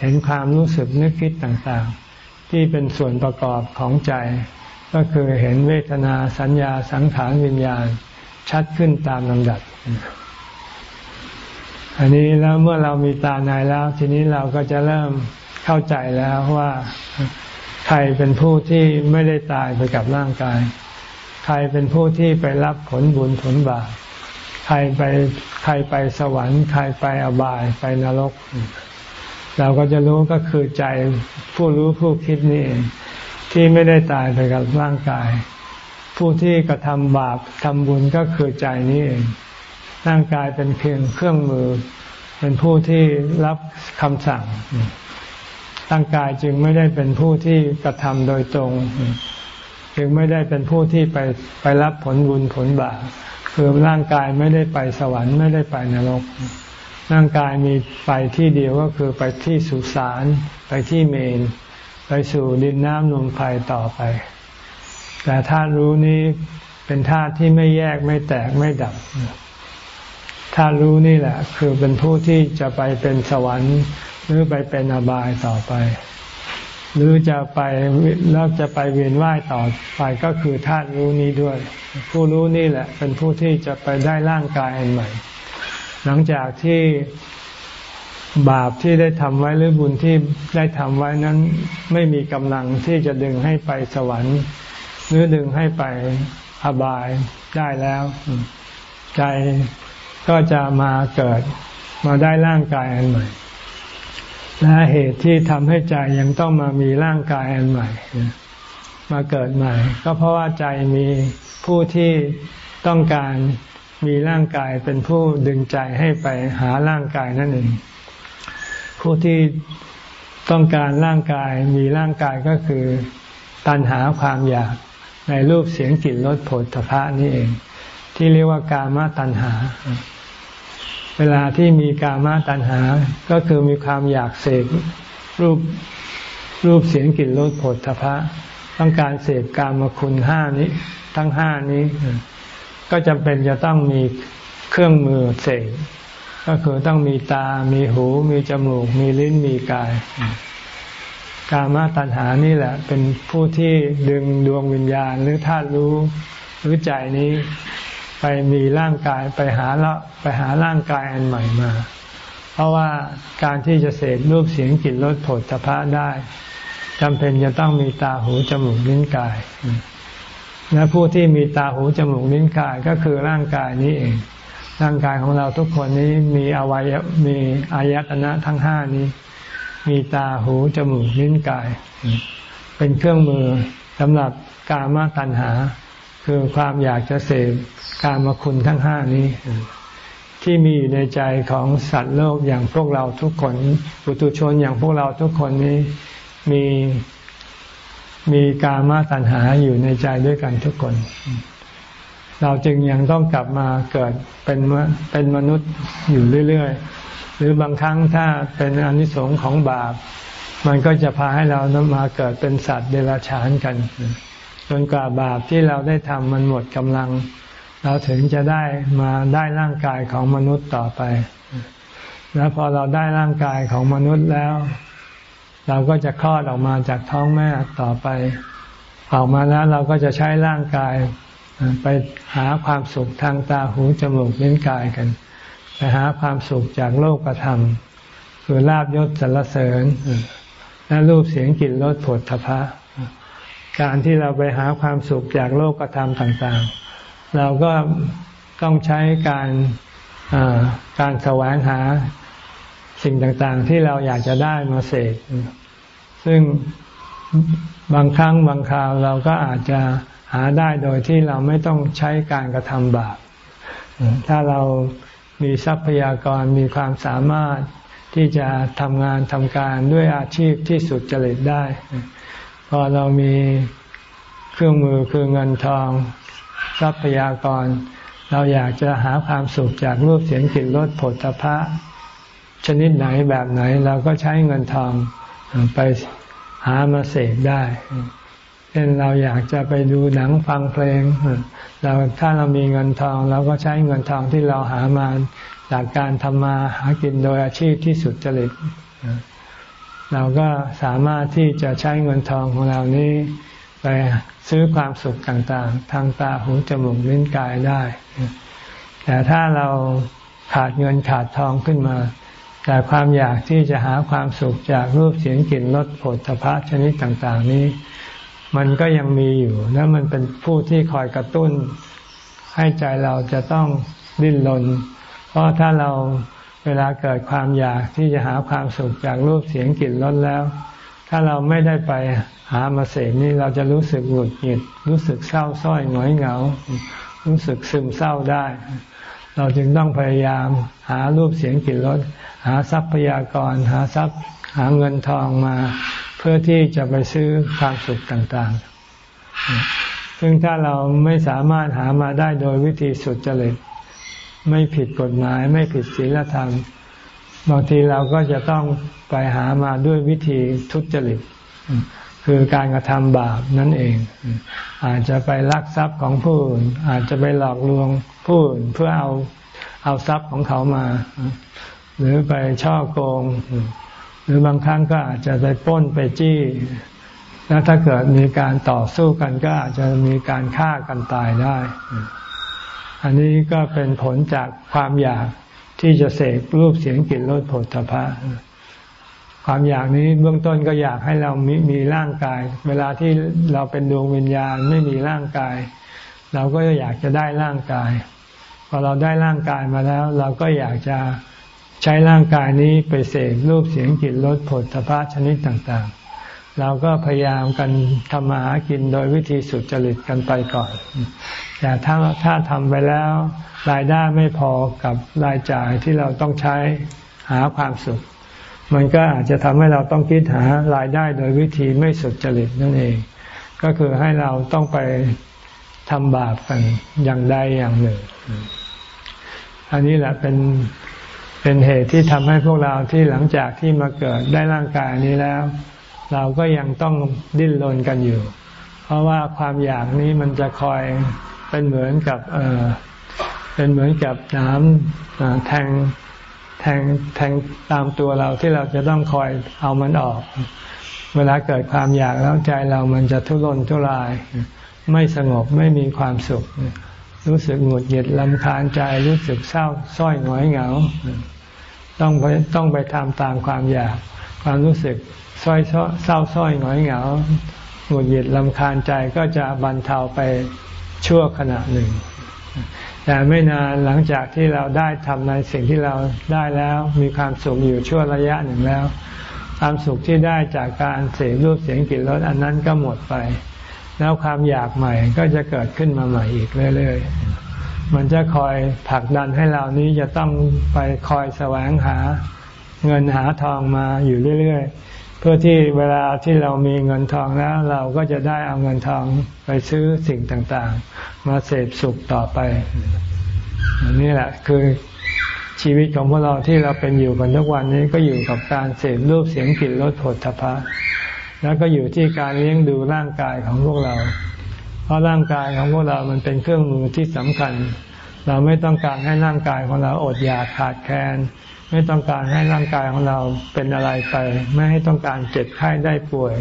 เห็นความรู้สึกนึกคิดต่างๆ ที่เป็นส่วนประกอบของใจ ก็คือเห็นเวทนาสัญญาสังขารวิญญาณชัดขึ้นตามลำดับ อันนี้แล้วเมื่อเรามีตาในแล้ว ทีนี้เราก็จะเริ่มเข้าใจแล้วว่าใครเป็นผู้ที่ไม่ได้ตายไปกับร่างกาย ใครเป็นผู้ที่ไปรับผลบุญผลบาปใครไปใครไปสวรรค์ ใครไปอบายไปนรก เราก็จะรู้ก็คือใจผู้รู้ผู้คิดนี่ที่ไม่ได้ตายไปกับร่างกาย ผู้ที่กระทำบาปทำบุญก็คือใจนี่เองร่างกายเป็นเพียงเครื่องมือ เป็นผู้ที่รับคำสั่งร่างกายจึงไม่ได้เป็นผู้ที่กระทำโดยตรง จึงไม่ได้เป็นผู้ที่ไปไปรับผลบุญผลบาปคือร่างกายไม่ได้ไปสวรรค์ไม่ได้ไปนรก ร่างกายมีไปที่เดียวก็คือไปที่สุสานไปที่เมน ไปสู่ดินน้ำลมไฟต่อไป แต่ธาตุรู้นี้เป็นธาตุที่ไม่แยกไม่แตกไม่ดับธาตุรู้นี่แหละ คือเป็นผู้ที่จะไปเป็นสวรรค์หรือไปเป็นอบายต่อไป หรือจะไปแล้วจะไปเวียนว่ายต่อไปก็คือธาตุรู้นี้ด้วย ผู้รู้นี่แหละ เป็นผู้ที่จะไปได้ร่างกายอันใหม่ หลังจากที่บาปที่ได้ทำไว้หรือบุญที่ได้ทำไว้นั้น ไม่มีกำลังที่จะดึงให้ไปสวรรค์ หรือดึงให้ไปอบายได้แล้ว ใจก็จะมาเกิดมาได้ร่างกายอันใหม่ และเหตุที่ทำให้ใจยังต้องมามีร่างกายอันใหม่ มาเกิดใหม่ ก็เพราะว่าใจมีผู้ที่ต้องการมีร่างกายเป็นผู้ดึงใจให้ไปหาร่างกายนั่นเอง ผู้ที่ต้องการร่างกายมีร่างกายก็คือตัณหาความอยากในรูปเสียงกลิ่นรสผลตภะนี่เอง ที่เรียกว่ากามตัณหา เวลาที่มีกามาตัณหา ก็คือมีความอยากเสกรูปรูปเสียงกลิ่นรสผลตภะต้องการเสพกามคุณห้านี้ทั้งห้านี้ ก็จำเป็นจะต้องมีเครื่องมือเสกก็คือต้องมีตา มีหู มีจมูก มีลิ้น มีกาย กามาตัณหานี่แหละ เป็นผู้ที่ดึงดวงวิญญาณหรือธาตุรู้หรือใจนี้ ไปมีร่างกายไปหาละไปหาร่างกายอันใหม่มา เพราะว่าการที่จะเสพรูปเสียงกลิ่นรสผลตภะได้จำเป็นจะต้องมีตาหูจมูกลิ้นกายและผู้ที่มีตาหูจมูกลิ้นกายก็คือร่างกายนี้เอง ร่างกายของเราทุกคนนี้มีอวัยมีอายตนะทั้งห้านี้ มีตาหูจมูกลิ้นกาย เป็นเครื่องมือสำหรับกามตัณหา คือความอยากจะเสพกามคุณทั้งห้านี้ ที่มีอยู่ในใจของสัตว์โลกอย่างพวกเราทุกคนปุตุชนอย่างพวกเราทุกคนนี้มีมีกามาตัณหาอยู่ในใจด้วยกันทุกคน เราจึงยังต้องกลับมาเกิดเป็นเป็นมนุษย์อยู่เรื่อยๆ หรือบางครั้งถ้าเป็นอนิสงส์ของบาป มันก็จะพาให้เรานมาเกิดเป็นสัตว์เดรัจฉานกัน จนกว่าบาปที่เราได้ทำมันหมดกำลัง เราถึงจะได้มาได้ร่างกายของมนุษย์ต่อไป แล้วพอเราได้ร่างกายของมนุษย์แล้ว เราก็จะคลอดออกมาจากท้องแม่ต่อไป ออกมาแล้วเราก็จะใช้ร่างกายไปหาความสุขทางตาหูจมูกลิ้นกายกันไปหาความสุขจากโลกธรรม คือลาบยศสรรเสริญ และรูปเสียงกลิ่นรสผลทพะ การที่เราไปหาความสุขจากโลกธรรมต่างๆ เราก็ต้องใช้การการแสวงหาสิ่งต่างๆ ที่เราอยากจะได้มาเสกซึ่งบางครั้งบางคราวเราก็อาจจะหาได้โดยที่เราไม่ต้องใช้การกระทำบาป ถ้าเรามีทรัพยากรมีความสามารถที่จะทำงานทำการด้วยอาชีพที่สุดจริตได้ พอเรามีเครื่องมือคือเงินทองทรัพยากร เราอยากจะหาความสุขจากรูปเสียงกลิ่นรสผลตภะชนิดไหนแบบไหน เราก็ใช้เงินทองไปหามาเสกได้เช่นเราอยากจะไปดูหนังฟังเพลง เราถ้าเรามีเงินทอง เราก็ใช้เงินทองที่เราหามาจากการทำมาหากินโดยอาชีพที่สุดจริต เราก็สามารถที่จะใช้เงินทองของเรานี้ ไปซื้อความสุขต่างๆ ทางตาหูจมูกลิ้นกายได้ แต่ถ้าเราขาดเงินขาดทองขึ้นมา แต่ความอยากที่จะหาความสุขจากรูปเสียงกลิ่นรสผลพระชนิดต่างๆ นี้ มันก็ยังมีอยู่แล้วมันเป็นผู้ที่คอยกระตุ้น ให้ใจเราจะต้องดิ้นรนเพราะถ้าเรา เวลาเกิดความอยากที่จะหาความสุขจากรูปเสียงกลิ่นรสแล้ว ถ้าเราไม่ได้ไปหามาเสกนี่เราจะรู้สึกหงุดหงิด รู้สึกเศร้าส้อยหงอยเหงา รู้สึกซึมเศร้าได้ เราจึงต้องพยายามหารูปเสียงกลิ่นรสหาทรัพยากร หาทรัพย์ หาเงินทองมา เพื่อที่จะไปซื้อความสุขต่างๆ ซึ่งถ้าเราไม่สามารถหามาได้โดยวิธีสุดจริต ไม่ผิดกฎหมาย ไม่ผิดศีลธรรม บางทีเราก็จะต้องไปหามาด้วยวิธีทุจริต คือการกระทำบาปนั่นเอง อาจจะไปลักทรัพย์ของผู้อื่น อาจจะไปหลอกลวงผู้อื่นเพื่อเอาเอาทรัพย์ของเขามา หรือไปช่อโกง หรือบางครั้งก็อาจจะไปป้นไปจี้แล้วถ้าเกิดมีการต่อสู้กันก็อาจจะมีการฆ่ากันตายได้ อันนี้ก็เป็นผลจากความอยากที่จะเสกรูปเสียงกลิ่นรสผลพระความอยากนี้เบื้องต้นก็อยากให้เรามีมีร่างกาย เวลาที่เราเป็นดวงวิญญาณไม่มีร่างกาย เราก็อยากจะได้ร่างกาย พอเราได้ร่างกายมาแล้ว เราก็อยากจะใช้ร่างกายนี้ไปเสกรูปเสียงกลิ่นรสผลสภาชนิดต่างๆ เราก็พยายามกันทำมาหากินโดยวิธีสุดจริตกันไปก่อน แต่ถ้าถ้าทำไปแล้ว รายได้ไม่พอกับรายจ่ายที่เราต้องใช้หาความสุข มันก็อาจจะทำให้เราต้องคิดหารายได้โดยวิธีไม่สุดจริตนั่นเอง ก็คือให้เราต้องไปทำบาปกันอย่างใดอย่างหนึ่ง อันนี้แหละเป็นเป็นเหตุที่ทำให้พวกเราที่หลังจากที่มาเกิดได้ร่างกายนี้แล้ว เราก็ยังต้องดิ้นรนกันอยู่ เพราะว่าความอยากนี้มันจะคอย เป็นเหมือนกับเออเป็นเหมือนกับน้ำแทงแทงแทงตามตัวเราที่เราจะต้องคอยเอามันออก เวลาเกิดความอยากแล้วใจเรามันจะทุรนทุราย ไม่สงบไม่มีความสุข รู้สึกหงุดหงิดลำคาญใจรู้สึกเศร้าส้อยหงอยเหงา ต้องไปต้องไปทำตามความอยาก ความรู้สึกส้อยเศร้าส้อยหงอยเหงาหงุดหงิดลำคาญใจก็จะบรรเทาไป ชั่วขณะหนึ่ง แต่ไม่นานหลังจากที่เราได้ทำในสิ่งที่เราได้แล้วมีความสุขอยู่ชั่วระยะหนึ่งแล้ว ความสุขที่ได้จากการเสพรูปเสียงกลิ่นรสอันนั้นก็หมดไป แล้วความอยากใหม่ก็จะเกิดขึ้นมาใหม่อีกเรื่อยๆ มันจะคอยผลักดันให้เรานี้จะต้องไปคอยแสวงหาเงินหาทองมาอยู่เรื่อยๆ พื่อที่เวลาที่เรามีเงินทองแล้ว เราก็จะได้เอาเงินทองไปซื้อสิ่งต่างๆ มาเสพสุขต่อไป นี่แหละคือชีวิตของพวกเราที่เราเป็นอยู่กันทุกวันนี้ก็อยู่กับการเสพรูปเสียงกลิ่นรสผลทพะ แล้วก็อยู่ที่การเลี้ยงดูร่างกายของพวกเรา เพราะร่างกายของพวกเรามันเป็นเครื่องมือที่สำคัญ เราไม่ต้องการให้ร่างกายของเราอดอยากขาดแคลน ไม่ต้องการให้ร่างกายของเราเป็นอะไรไป ไม่ให้ต้องการเจ็บไข้ได้ป่วย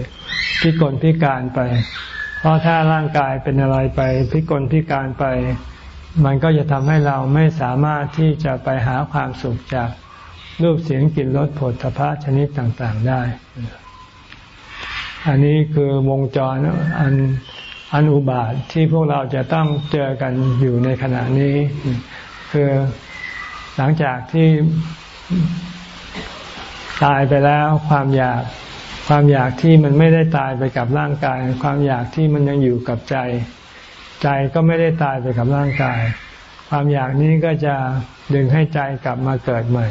พิกลพิการไป เพราะถ้าร่างกายเป็นอะไรไป พิกลพิการไป มันก็จะทำให้เราไม่สามารถที่จะไปหาความสุขจากรูปเสียงกลิ่นรสผลทพะชนิดต่างๆได้ อันนี้คือวงจรอันอันอุบาทที่พวกเราจะต้องเจอกันอยู่ในขณะนี้ คือหลังจากที่ ตายไปแล้วความอยาก ความอยากที่มันไม่ได้ตายไปกับร่างกาย ความอยากที่มันยังอยู่กับใจ ใจก็ไม่ได้ตายไปกับร่างกาย ความอยากนี้ก็จะดึงให้ใจกลับมาเกิดใหม่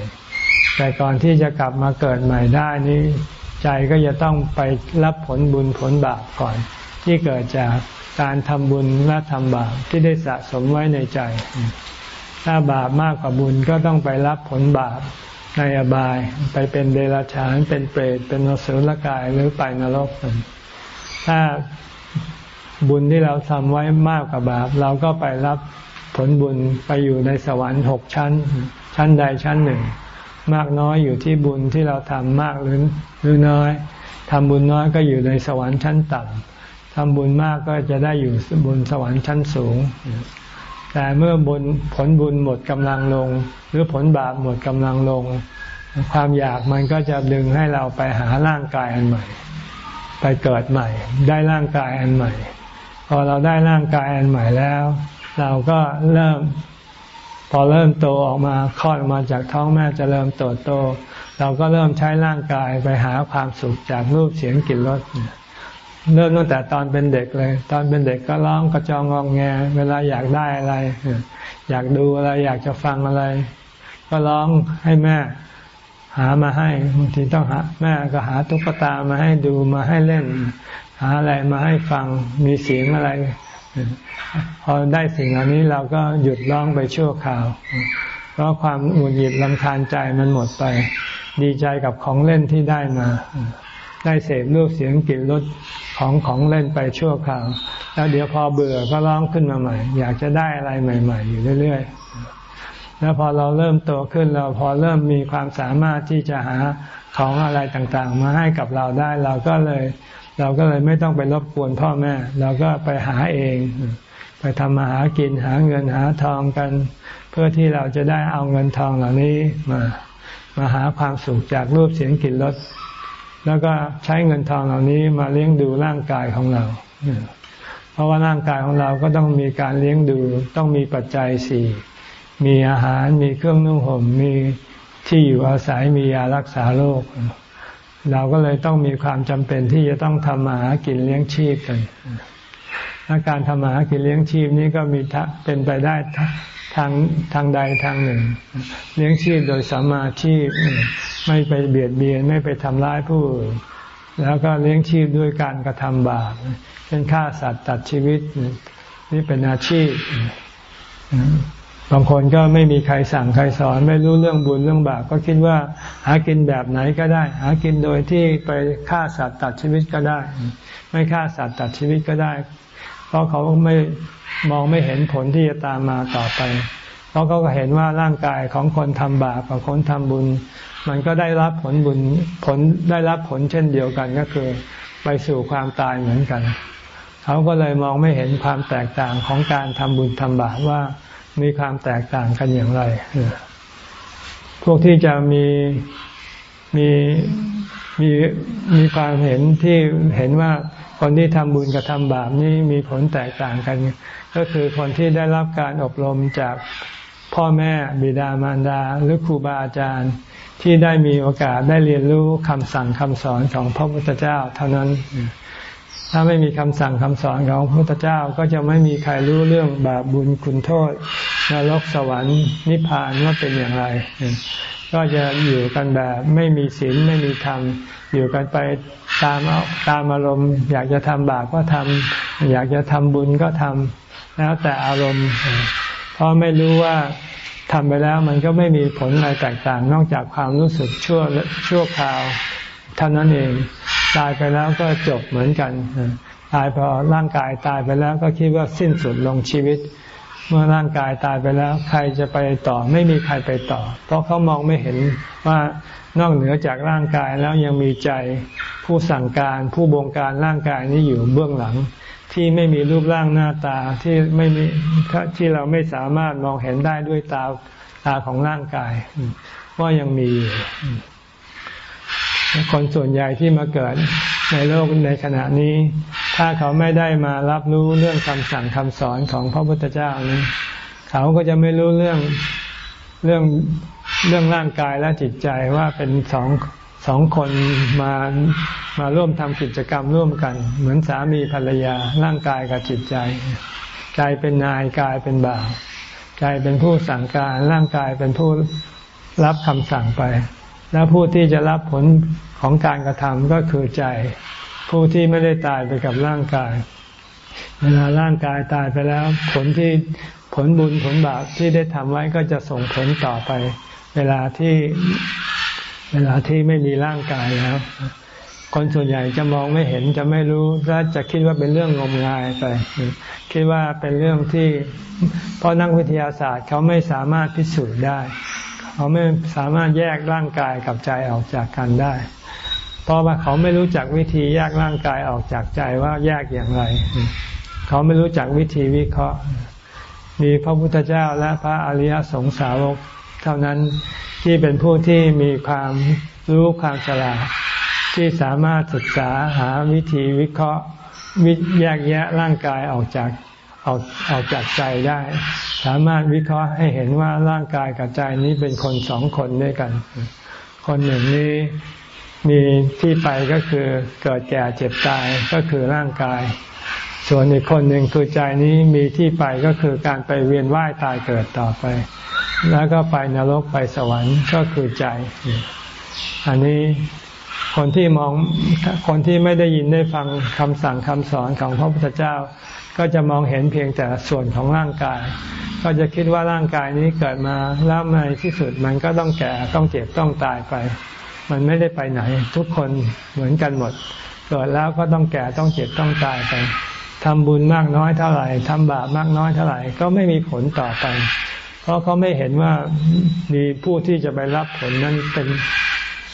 แต่ก่อนที่จะกลับมาเกิดใหม่ได้นี้ ใจก็จะต้องไปรับผลบุญผลบาปก่อน ที่เกิดจากการทำบุญและทำบาปที่ได้สะสมไว้ในใจ ถ้าบาปมากกว่าบุญก็ต้องไปรับผลบาปในอบาย ไปเป็นเดรัจฉานเป็นเปรตเป็นนสุลกายหรือไปนรกถ้าบุญที่เราทำไว้มากกว่าบาป เราก็ไปรับผลบุญไปอยู่ในสวรรค์หกชั้น ชั้นใดชั้นหนึ่ง มากน้อยอยู่ที่บุญที่เราทำมากหรือหรือน้อยทำบุญน้อยก็อยู่ในสวรรค์ชั้นต่ำทำบุญมากก็จะได้อยู่บุญสวรรค์ชั้นสูง แต่เมื่อบุญผลบุญหมดกำลังลง หรือผลบาปหมดกำลังลง ความอยากมันก็จะดึงให้เราไปหาร่างกายอันใหม่ ไปเกิดใหม่ ได้ร่างกายอันใหม่ พอเราได้ร่างกายอันใหม่แล้ว เราก็เริ่มพอเริ่มโตออกมาคลอดออกมาจากท้องแม่จะเริ่มโตโต เราก็เริ่มใช้ร่างกายไปหาความสุขจากรูปเสียงกลิ่นรส เริ่มตั้งแต่ตอนเป็นเด็กเลย ตอนเป็นเด็กก็ร้องกระจองงองแง เวลาอยากได้อะไร อยากดูอะไร อยากจะฟังอะไร ก็ร้องให้แม่ หามาให้บางทีต้องหา แม่ก็หาตุ๊กตามาให้ดูมาให้เล่น หาอะไรมาให้ฟังมีเสียงอะไร พอได้สิ่งเหล่านี้เราก็หยุดร้องไปชั่วคราว เพราะความหงุดหงิดลำคาญใจมันหมดไป ดีใจกับของเล่นที่ได้มา ได้เสพรูปเสียงกลิ่นรสของของเล่นไปชั่วคราว แล้วเดี๋ยวพอเบื่อก็ร้องขึ้นมาใหม่ อยากจะได้อะไรใหม่ ๆ อยู่เรื่อยๆ แล้วพอเราเริ่มโตขึ้นเราพอเริ่มมีความสามารถที่จะหาของอะไรต่างๆ มาให้กับเราได้เราก็เลย เราก็เลยไม่ต้องไปรบกวนพ่อแม่ เราก็ไปหาเอง ไปทำมาหากินหาเงินหาทองกัน เพื่อที่เราจะได้เอาเงินทองเหล่านี้มามาหาความสุขจากรูปเสียงกลิ่นรส แล้วก็ใช้เงินทองเหล่านี้มาเลี้ยงดูร่างกายของเรา เพราะว่าร่างกายของเราก็ต้องมีการเลี้ยงดู ต้องมีปัจจัยสี่มีอาหารมีเครื่องนุ่งห่มมีที่อยู่อาศัยมียารักษาโรคเราก็เลยต้องมีความจำเป็นที่จะต้องทำมาหากินเลี้ยงชีพกันและการทำมาหากินเลี้ยงชีพนี้ก็มีเป็นไปได้ทางทางใดทางหนึ่ง เลี้ยงชีพโดยสัมมาชีพ ไม่ไปเบียดเบียนไม่ไปทำร้ายผู้แล้วก็เลี้ยงชีพด้วยการกระทำบาปเช่นฆ่าสัตว์ตัดชีวิต นี่เป็นอาชีพ บางคนก็ไม่มีใครสั่งใครสอน ไม่รู้เรื่องบุญเรื่องบาปก็คิดว่าหากินแบบไหนก็ได้ หากินโดยที่ไปฆ่าสัตว์ตัดชีวิตก็ได้ ไม่ฆ่าสัตว์ตัดชีวิตก็ได้ เพราะเขาไม่มองไม่เห็นผลที่จะตามมาต่อไป เพราะเขาก็เห็นว่าร่างกายของคนทำบาปกับคนทำบุญ มันก็ได้รับผลบุญผลได้รับผลเช่นเดียวกันก็คือ ไปสู่ความตายเหมือนกัน เขาก็เลยมองไม่เห็นความแตกต่างของการทำบุญทำบาปว่ามีความแตกต่างกันอย่างไร พวกที่จะมีมีมีมีความเห็นที่เห็นว่าคนที่ทำบุญกับทำบาปนี่มีผลแตกต่างกัน ก็คือคนที่ได้รับการอบรมจากพ่อแม่บิดามารดาหรือครูบาอาจารย์ ที่ได้มีโอกาสได้เรียนรู้คำสั่งคำสอนของพระพุทธเจ้า เท่านั้น ถ้าไม่มีคำสั่งคำสอนของพระพุทธเจ้าก็จะไม่มีใครรู้เรื่องบาปบุญคุณโทษนรกสวรรค์นิพพานว่าเป็นอย่างไร ก็จะอยู่กันแบบไม่มีศีลไม่มีธรรม อยู่กันไปตามตามอารมณ์ อยากจะทำบาปก็ทำอยากจะทำบุญก็ทำแล้วแต่อารมณ์เพราะไม่รู้ว่า ทำไปแล้วมันก็ไม่มีผลอะไรแตกต่าง นอกจากความรู้สึกชั่วชั่วคราวเท่านั้นเอง ตายไปแล้วก็จบเหมือนกัน ตายพอร่างกายตายไปแล้วก็คิดว่าสิ้นสุดลงชีวิต เมื่อร่างกายตายไปแล้ว ใครจะไปต่อไม่มีใครไปต่อ เพราะเขามองไม่เห็นว่านอกเหนือจากร่างกายแล้วยังมีใจผู้สั่งการผู้บงการร่างกายนี้อยู่เบื้องหลัง ที่ไม่มีรูปร่างหน้าตาที่ไม่มีที่เราไม่สามารถมองเห็นได้ด้วยตาตาของร่างกายว่ายังมีคนส่วนใหญ่ที่มาเกิดในโลกในขณะนี้ ถ้าเขาไม่ได้มารับรู้เรื่องคำสั่งคำสอนของพระพุทธเจ้านี้เขาก็จะไม่รู้เรื่องเรื่องเรื่องร่างกายและจิตใจว่าเป็นสอง สองคนมามาร่วมทำกิจกรรมร่วมกัน เหมือนสามีภรรยาร่างกายกับจิตใจ ใจเป็นนายกายเป็นบ่าวใจเป็นผู้สั่งการร่างกายเป็นผู้รับคำสั่งไป แล้วผู้ที่จะรับผลของการกระทำก็คือใจ ผู้ที่ไม่ได้ตายไปกับร่างกาย เวลาร่างกายตายไปแล้ว ผลที่ผลบุญผลบาปที่ได้ทำไว้ก็จะส่งผลต่อไป เวลาที่ เวลาที่ไม่มีร่างกายแล้ว คนส่วนใหญ่จะมองไม่เห็นจะไม่รู้และจะคิดว่าเป็นเรื่องงมงายไปคิดว่าเป็นเรื่องที่ เพราะนักวิทยาศาสตร์เขาไม่สามารถพิสูจน์ได้ เขาไม่สามารถแยกร่างกายกับใจออกจากกันได้ เพราะว่าเขาไม่รู้จักวิธีแยกร่างกายออกจากใจว่าแยกอย่างไร เขาไม่รู้จักวิธีวิเคราะห์ มีพระพุทธเจ้าและพระอริยสงสาวกเท่านั้น ที่เป็นผู้ที่มีความรู้ความฉลาดที่สามารถศึกษาหาวิธีวิเคราะห์วิแยกแยะร่างกายออกจากออกออกจากใจได้ สามารถวิเคราะห์ให้เห็นว่าร่างกายกับใจนี้เป็นคนสองคนด้วยกัน คนหนึ่งนี้มีที่ไปก็คือเกิดแก่เจ็บตายก็คือร่างกาย ส่วนอีกคนหนึ่งคือใจนี้มีที่ไปก็คือการไปเวียนว่ายตายเกิดต่อไป แล้วก็ไปนรกไปสวรรค์ก็คือใจ อันนี้คนที่มองคนที่ไม่ได้ยินได้ฟังคำสั่งคำสอนของพระพุทธเจ้า ก็จะมองเห็นเพียงแต่ส่วนของร่างกาย ก็จะคิดว่าร่างกายนี้เกิดมาแล้วในที่สุดมันก็ต้องแก่ต้องเจ็บต้องตายไป มันไม่ได้ไปไหน ทุกคนเหมือนกันหมด เกิดแล้วก็ต้องแก่ต้องเจ็บต้องตายไปทำบุญมากน้อยเท่าไหร่ทำบาปมากน้อยเท่าไหร่ ก็ไม่มีผลต่อไป เพราะเขาไม่เห็นว่ามีผู้ที่จะไปรับผลนั้นเป็น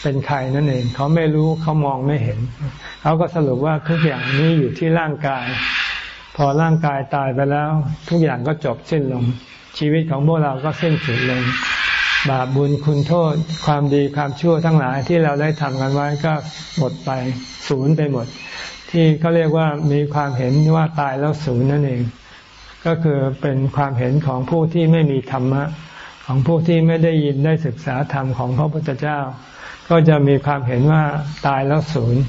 เป็นใครนั่นเอง เขาไม่รู้เขามองไม่เห็น เขาก็สรุปว่าทุกอย่างนี้อยู่ที่ร่างกาย พอร่างกายตายไปแล้ว ทุกอย่างก็จบสิ้นลง ชีวิตของพวกเราก็สิ้นสุดลงบาปบุญคุณโทษความดีความชั่วทั้งหลายที่เราได้ทำกันไว้ก็หมดไปศูนย์ไปหมด ที่เขาเรียกว่ามีความเห็นว่าตายแล้วศูนย์นั่นเอง ก็คือเป็นความเห็นของผู้ที่ไม่มีธรรมะ ของผู้ที่ไม่ได้ยินได้ศึกษาธรรมของพระพุทธเจ้า ก็จะมีความเห็นว่าตายแล้วศูนย์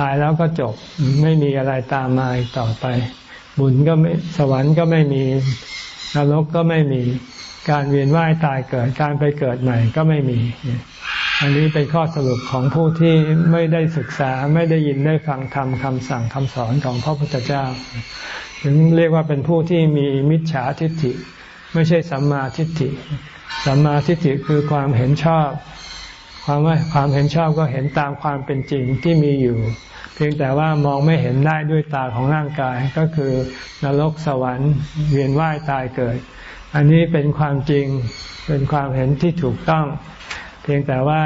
ตายแล้วก็จบไม่มีอะไรตามมาอีกต่อไป บุญก็ไม่สวรรค์ก็ไม่มีนรกก็ไม่มีการเวียนว่ายตายเกิดการไปเกิดใหม่ก็ไม่มี อันนี้เป็นข้อสรุปของผู้ที่ไม่ได้ศึกษาไม่ได้ยินได้ฟังธรรมคำสั่งคำสอนของพระพุทธเจ้า ถึงเรียกว่าเป็นผู้ที่มีมิจฉาทิฏฐิ ไม่ใช่สัมมาทิฏฐิ สัมมาทิฏฐิคือความเห็นชอบ ความว่าความเห็นชอบก็เห็นตามความเป็นจริงที่มีอยู่ เพียงแต่ว่ามองไม่เห็นได้ด้วยตาของร่างกายก็คือนรกสวรรค์เวียนว่ายตายเกิด อันนี้เป็นความจริงเป็นความเห็นที่ถูกต้อง เพียงแต่ว่า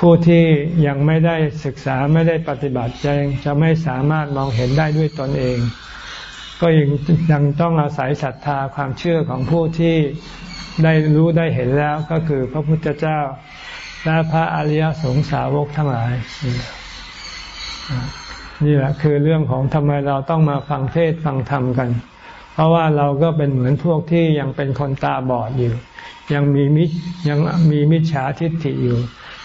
ผู้ที่ยังไม่ได้ศึกษาไม่ได้ปฏิบัติจะจะไม่สามารถมองเห็นได้ด้วยตนเอง ก็ยังยังต้องอาศัยศรัทธาความเชื่อของผู้ที่ได้รู้ได้เห็นแล้วก็คือพระพุทธเจ้าและพระอริยสงสาวกทั้งหลาย นี่แหละคือเรื่องของทำไมเราต้องมาฟังเทศฟังธรรมกัน เพราะว่าเราก็เป็นเหมือนพวกที่ยังเป็นคนตาบอดอยู่ ยังมีมิยังมีมิจฉาทิฏฐิอยู่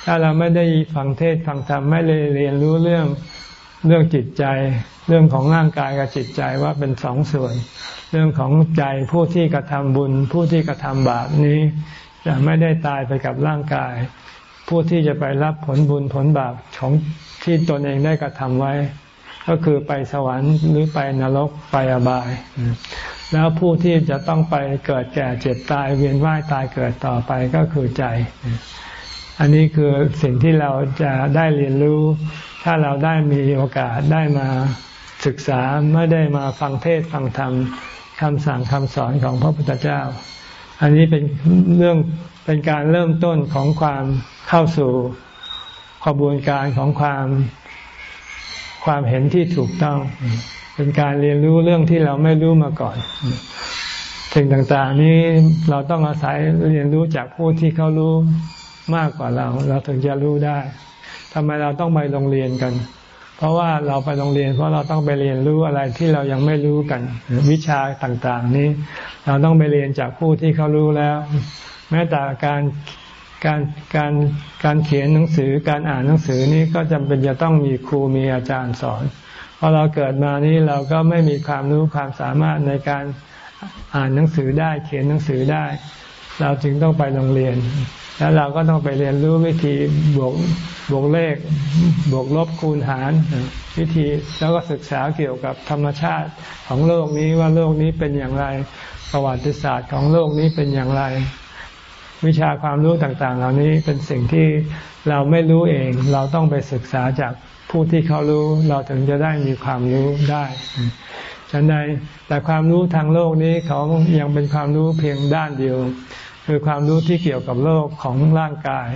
ถ้าเราไม่ได้ฟังเทศฟังธรรมไม่เลยเรียนรู้เรื่อง เรื่องจิตใจ เรื่องของร่างกายกับจิตใจว่าเป็นสองส่วน เรื่องของใจผู้ที่กระทำบุญ ผู้ที่กระทำบาปนี้จะไม่ได้ตายไปกับร่างกาย ผู้ที่จะไปรับผลบุญผลบาปของที่ตนเองได้กระทำไว้ ก็คือไปสวรรค์หรือไปนรกไปอบาย แล้วผู้ที่จะต้องไปเกิดแก่เจ็บตายเวียนว่ายตายเกิดต่อไปก็คือใจ อันนี้คือสิ่งที่เราจะได้เรียนรู้ ถ้าเราได้มีโอกาสได้มาศึกษาไม่ได้มาฟังเทศฟังธรรมคำสั่งคำสอนของพระพุทธเจ้า อันนี้เป็นเรื่องเป็นการเริ่มต้นของความเข้าสู่กระบวนการของความความเห็นที่ถูกต้อง เป็นการเรียนรู้เรื่องที่เราไม่รู้มาก่อนสิ่งต่างๆ นี้เราต้องอาศัยเรียนรู้จากผู้ที่เขารู้ มากกว่าเรา เราถึงจะรู้ได้ทำไมเราต้องไปโรงเรียนกัน เพราะว่าเราไปโรงเรียน เพราะเราต้องไปเรียนรู้อะไรที่เรายังไม่รู้กัน วิชาต่างๆ นี้ เราต้องไปเรียนจากผู้ที่เขารู้แล้ว แม้แต่การการการการเขียนหนังสือการอ่านหนังสือนี้ก็จำเป็นจะต้องมีครูมีอาจารย์สอนพอเราเกิดมานี้เราก็ไม่มีความรู้ความสามารถในการอ่านหนังสือได้ เขียนหนังสือได้ เราจึงต้องไปโรงเรียน แล้วเราก็ต้องไปเรียนรู้วิธีบวกบวกเลข บวกลบคูณหาร วิธีแล้วก็ศึกษาเกี่ยวกับธรรมชาติของโลกนี้ว่าโลกนี้เป็นอย่างไร ประวัติศาสตร์ของโลกนี้เป็นอย่างไร วิชาความรู้ต่างๆ เหล่านี้เป็นสิ่งที่เราไม่รู้เอง เราต้องไปศึกษาจากผู้ที่เขารู้เราถึงจะได้มีความรู้ได้ฉันใดแต่ความรู้ทางโลกนี้เขายังเป็นความรู้เพียงด้านเดียว คือความรู้ที่เกี่ยวกับโลกของร่างกาย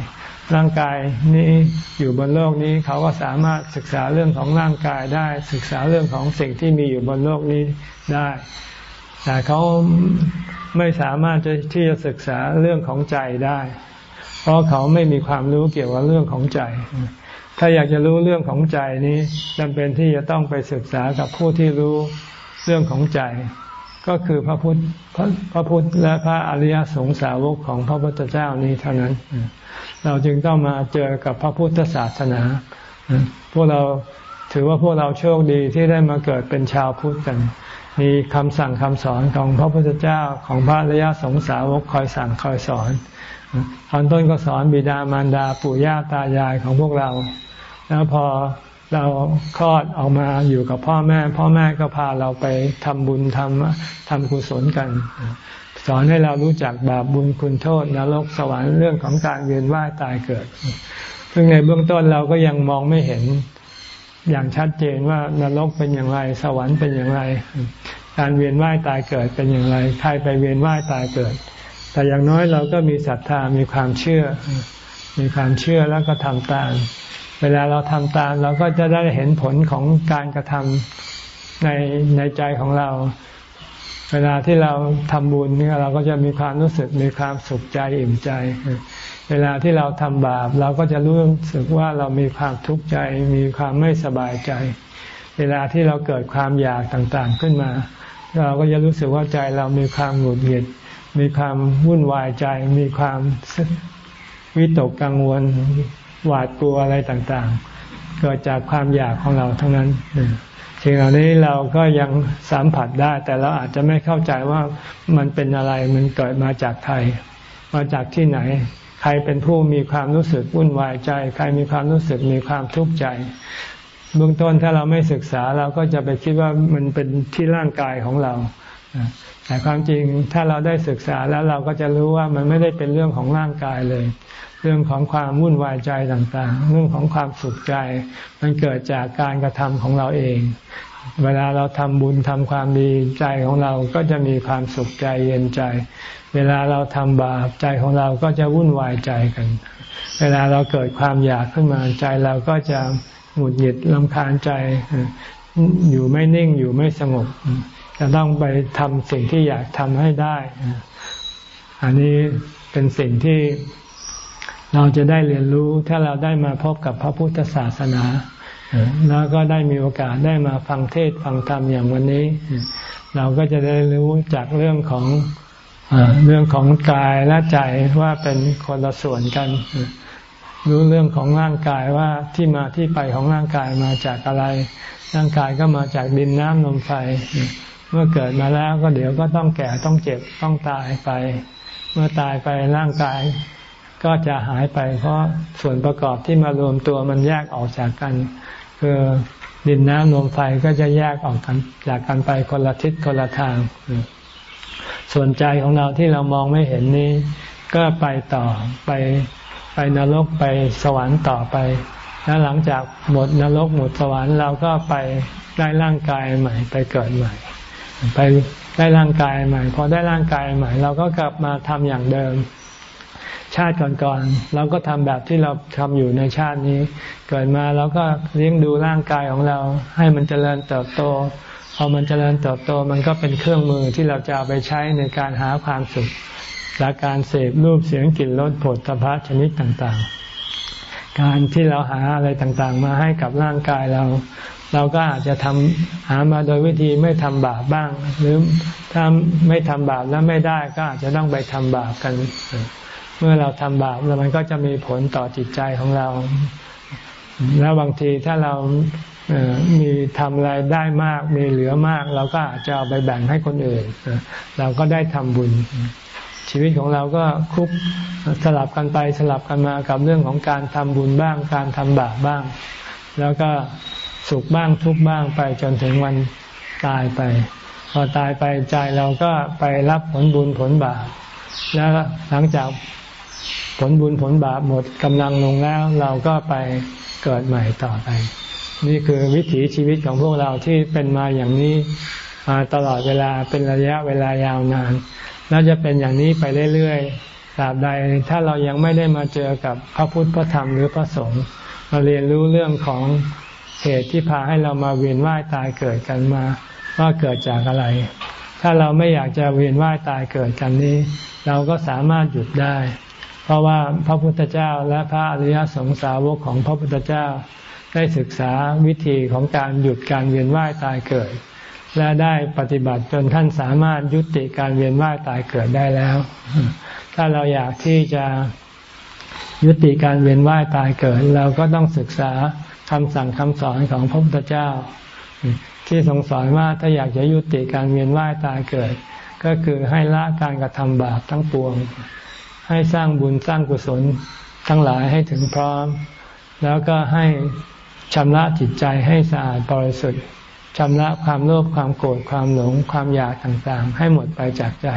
ร่างกายนี้อยู่บนโลกนี้เขาก็สามารถศึกษาเรื่องของร่างกายได้ ศึกษาเรื่องของสิ่งที่มีอยู่บนโลกนี้ได้ แต่เขาไม่สามารถที่จะศึกษาเรื่องของใจได้ เพราะเขาไม่มีความรู้เกี่ยวกับเรื่องของใจ ถ้าอยากจะรู้เรื่องของใจนี้จำเป็นที่จะต้องไปศึกษากับผู้ที่รู้เรื่องของใจ ก็คือพระพุทธพระพระพุทธและพระอริยสงสาวกของพระพุทธเจ้านี้เท่านั้น เราจึงต้องมาเจอกับพระพุทธศาสนา พวกเราถือว่าพวกเราโชคดีที่ได้มาเกิดเป็นชาวพุทธกัน มีคำสั่งคำสอนของพระพุทธเจ้าของพระอริยสงสาวกคอยสั่งคอยสอนตอนต้นก็สอนบิดามารดาปู่ย่าตายายของพวกเรา แล้วพอ เราคลอดออกมาอยู่กับพ่อแม่ พ่อแม่ก็พาเราไปทำบุญทำทำกุศลกัน สอนให้เรารู้จักบาปบุญคุณโทษนรกสวรรค์เรื่องของการเวียนว่ายตายเกิด ซึ่งในเบื้องต้นเราก็ยังมองไม่เห็นอย่างชัดเจนว่านรกเป็นอย่างไร สวรรค์เป็นอย่างไร การเวียนว่ายตายเกิดเป็นอย่างไรใครไปเวียนว่ายตายเกิด แต่อย่างน้อยเราก็มีศรัทธามีความเชื่อ มีความเชื่อแล้วก็ทำตาม เวลาเราทำตามเราก็จะได้เห็นผลของการกระทำในในใจของเรา เวลาที่เราทำบุญเนี่ยเราก็จะมีความรู้สึกมีความสุขใจอิ่มใจ เวลาที่เราทำบาป เราก็จะรู้สึกว่าเรามีความทุกข์ใจ มีความไม่สบายใจ เวลาที่เราเกิดความอยากต่างๆขึ้นมา เราก็จะรู้สึกว่าใจเรามีความหงุดหงิด มีความวุ่นวายใจ มีความวิตกกังวล หวาดกลัวอะไรต่างๆ เกิดจากความอยากของเราทั้งนั้นสิ่งเหล่านี้เราก็ยังสัมผัสได้ แต่เราอาจจะไม่เข้าใจว่ามันเป็นอะไรมันเกิดมาจากใครมาจากที่ไหน ใครเป็นผู้มีความรู้สึกวุ่นวายใจ ใครมีความรู้สึกมีความทุกข์ใจเบื้องต้นถ้าเราไม่ศึกษาเราก็จะไปคิดว่ามันเป็นที่ร่างกายของเรา แต่ความจริงถ้าเราได้ศึกษาแล้วเราก็จะรู้ว่ามันไม่ได้เป็นเรื่องของร่างกายเลย เรื่องของความวุ่นวายใจต่างๆ เรื่องของความสุขใจ มันเกิดจากการกระทำของเราเอง เวลาเราทำบุญทำความดีใจของเราก็จะมีความสุขใจเย็นใจ เวลาเราทำบาปใจของเราก็จะวุ่นวายใจกัน เวลาเราเกิดความอยากขึ้นมาใจเราก็จะหงุดหงิดลำคาญใจ อยู่ไม่นิ่งอยู่ไม่สงบ จะต้องไปทำสิ่งที่อยากทำให้ได้ อันนี้เป็นสิ่งที่ เราจะได้เรียนรู้ถ้าเราได้มาพบกับพระพุทธศาสนาแล้วก็ได้มีโอกาสได้มาฟังเทศฟังธรรมอย่างวันนี้ เราก็จะได้รู้จากเรื่องของเรื่องของกายและใจว่าเป็นคนละส่วนกัน รู้เรื่องของร่างกายว่าที่มาที่ไปของร่างกายมาจากอะไร ร่างกายก็มาจากดินน้ำลมไฟ เมื่อเกิดมาแล้วก็เดี๋ยวก็ต้องแก่ต้องเจ็บต้องตายไป เมื่อตายไปร่างกาย ก็จะหายไป เพราะส่วนประกอบที่มารวมตัวมันแยกออกจากกัน คือดินน้ำลมไฟก็จะแยกออกกันจากกันไปคนละทิศคนละทาง ส่วนใจของเราที่เรามองไม่เห็นนี้ ก็ไปต่อไปไปนรกไปสวรรค์ต่อไป แล้วหลังจากหมดนรกหมดสวรรค์เราก็ไปได้ร่างกายใหม่ ไปเกิดใหม่ ไปได้ร่างกายใหม่พอได้ร่างกายใหม่ เราก็กลับมาทำอย่างเดิม ชาติก่อนๆเราก็ทำแบบที่เราทำอยู่ในชาตินี้ เกิดมาเราก็เลี้ยงดูร่างกายของเรา ให้มันเจริญเติบโตพอมันเจริญเติบโตมันก็เป็นเครื่องมือที่เราจะเอาไปใช้ในการหาความสุขจากการเสพรูปเสียงกลิ่นรสผลตภะชนิดต่างๆ การที่เราหาอะไรต่างๆ มาให้กับร่างกายเรา เราก็อาจจะทำหามาโดยวิธีไม่ทำบาปบ้าง หรือถ้าไม่ทำบาปแล้วไม่ได้ก็อาจจะต้องไปทำบาปกัน เมื่อเราทำบาปแล้วมันก็จะมีผลต่อจิตใจของเรา แล้วบางทีถ้าเรามีทำอะไรได้มาก มีเหลือมาก เราก็อาจจะเอาไปแบ่งให้คนอื่น เราก็ได้ทำบุญ ชีวิตของเราก็คุกสลับกันไปสลับกันมากับเรื่องของการทำบุญบ้าง การทำบาปบ้าง แล้วก็สุขบ้างทุกบ้างไปจนถึงวันตายไป พอตายไปใจเราก็ไปรับผลบุญผลบาปแล้วหลังจาก ผลบุญผลบาปหมดกำลังลงแล้ว เราก็ไปเกิดใหม่ต่อไป นี่คือวิถีชีวิตของพวกเราที่เป็นมาอย่างนี้มาตลอดเวลาเป็นระยะเวลายาวนานแล้วจะเป็นอย่างนี้ไปเรื่อยๆตราบใดถ้าเรายังไม่ได้มาเจอกับพระพุทธพระธรรมหรือพระสงฆ์มาเรียนรู้เรื่องของเหตุที่พาให้เรามาเวียนว่ายตายเกิดกันมาว่าเกิดจากอะไร ถ้าเราไม่อยากจะเวียนว่ายตายเกิดกันนี้ เราก็สามารถหยุดได้ เพราะว่าพระพุทธเจ้าและพระอริยสงสาวกของพระพุทธเจ้าได้ศึกษาวิธีของการหยุดการเวียนว่ายตายเกิด และได้ปฏิบัติจนท่านสามารถยุติการเวียนว่ายตายเกิดได้แล้ว ถ้าเราอยากที่จะยุติการเวียนว่ายตายเกิด เราก็ต้องศึกษาคำสั่งคำสอนของพระพุทธเจ้า ที่ทรงสอนว่าถ้าอยากจะยุติการเวียนว่ายตายเกิด ก็คือให้ละการกระทำบาปทั้งปวง ให้สร้างบุญสร้างกุศลทั้งหลายให้ถึงพร้อม แล้วก็ให้ชำระจิตใจให้สะอาดบริสุทธิ์ชำระความโลภความโกรธความหลงความอยากต่างๆ ให้หมดไปจากใจ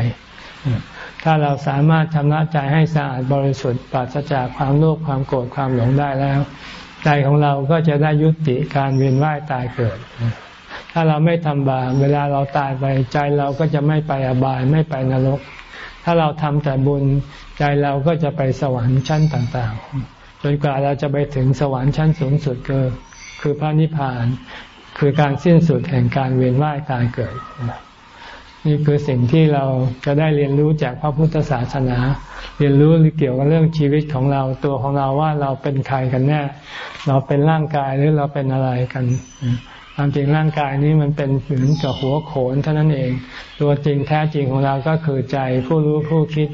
ถ้าเราสามารถชำระใจให้สะอาดบริสุทธิ์ปราศจากความโลภความโกรธความหลงได้แล้ว ใจของเราก็จะได้ยุติการเวียนว่ายตายเกิด ถ้าเราไม่ทำบาปเวลาเราตายไปใจเราก็จะไม่ไปอบายไม่ไปนรก ถ้าเราทำแต่บุญ ใจเราก็จะไปสวรรค์ชั้นต่างๆ จนกว่าเราจะไปถึงสวรรค์ชั้นสูงสุดคือคือพระนิพพาน คือการสิ้นสุดแห่งการเวียนว่ายตายเกิด นี่คือสิ่งที่เราจะได้เรียนรู้จากพระพุทธศาสนา เรียนรู้เกี่ยวกับเรื่องชีวิตของเราตัวของเราว่าเราเป็นใครกันแน่ เราเป็นร่างกายหรือเราเป็นอะไรกันความจริงร่างกายนี้มันเป็นเหมือนกับหัวโขนเท่านั้นเอง ตัวจริงแท้จริงของเราก็คือใจผู้รู้ผู้คิด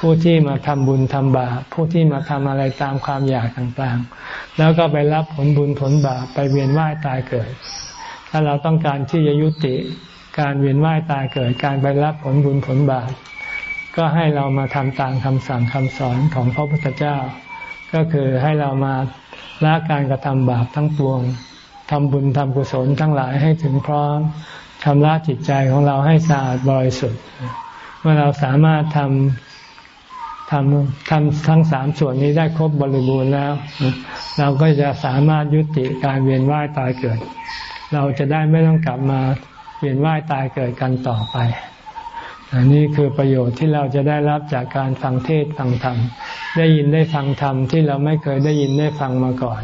ผู้ที่มาทำบุญทำบาปผู้ที่มาทำอะไรตามความอยากต่างๆ แล้วก็ไปรับผลบุญผลบาปไปเวียนว่ายตายเกิด ถ้าเราต้องการที่จะยุติการเวียนว่ายตายเกิด การไปรับผลบุญผลบาปก็ให้เรามาทำตามคำสั่งคำสอนของพระพุทธเจ้า ก็คือให้เรามาละการกระทำบาปทั้งปวงทำบุญทำกุศลทั้งหลายให้ถึงพร้อมชำระจิตใจของเราให้สะอาดบริสุทธิ์ เมื่อเราสามารถทำ ทำทำทั้งสามส่วนนี้ได้ครบบริบูรณ์แล้ว เราก็จะสามารถยุติการเวียนว่ายตายเกิด เราจะได้ไม่ต้องกลับมาเวียนว่ายตายเกิดกันต่อไปอันนี้คือประโยชน์ที่เราจะได้รับจากการฟังเทศฟังธรรม ได้ยินได้ฟังธรรมที่เราไม่เคยได้ยินได้ฟังมาก่อน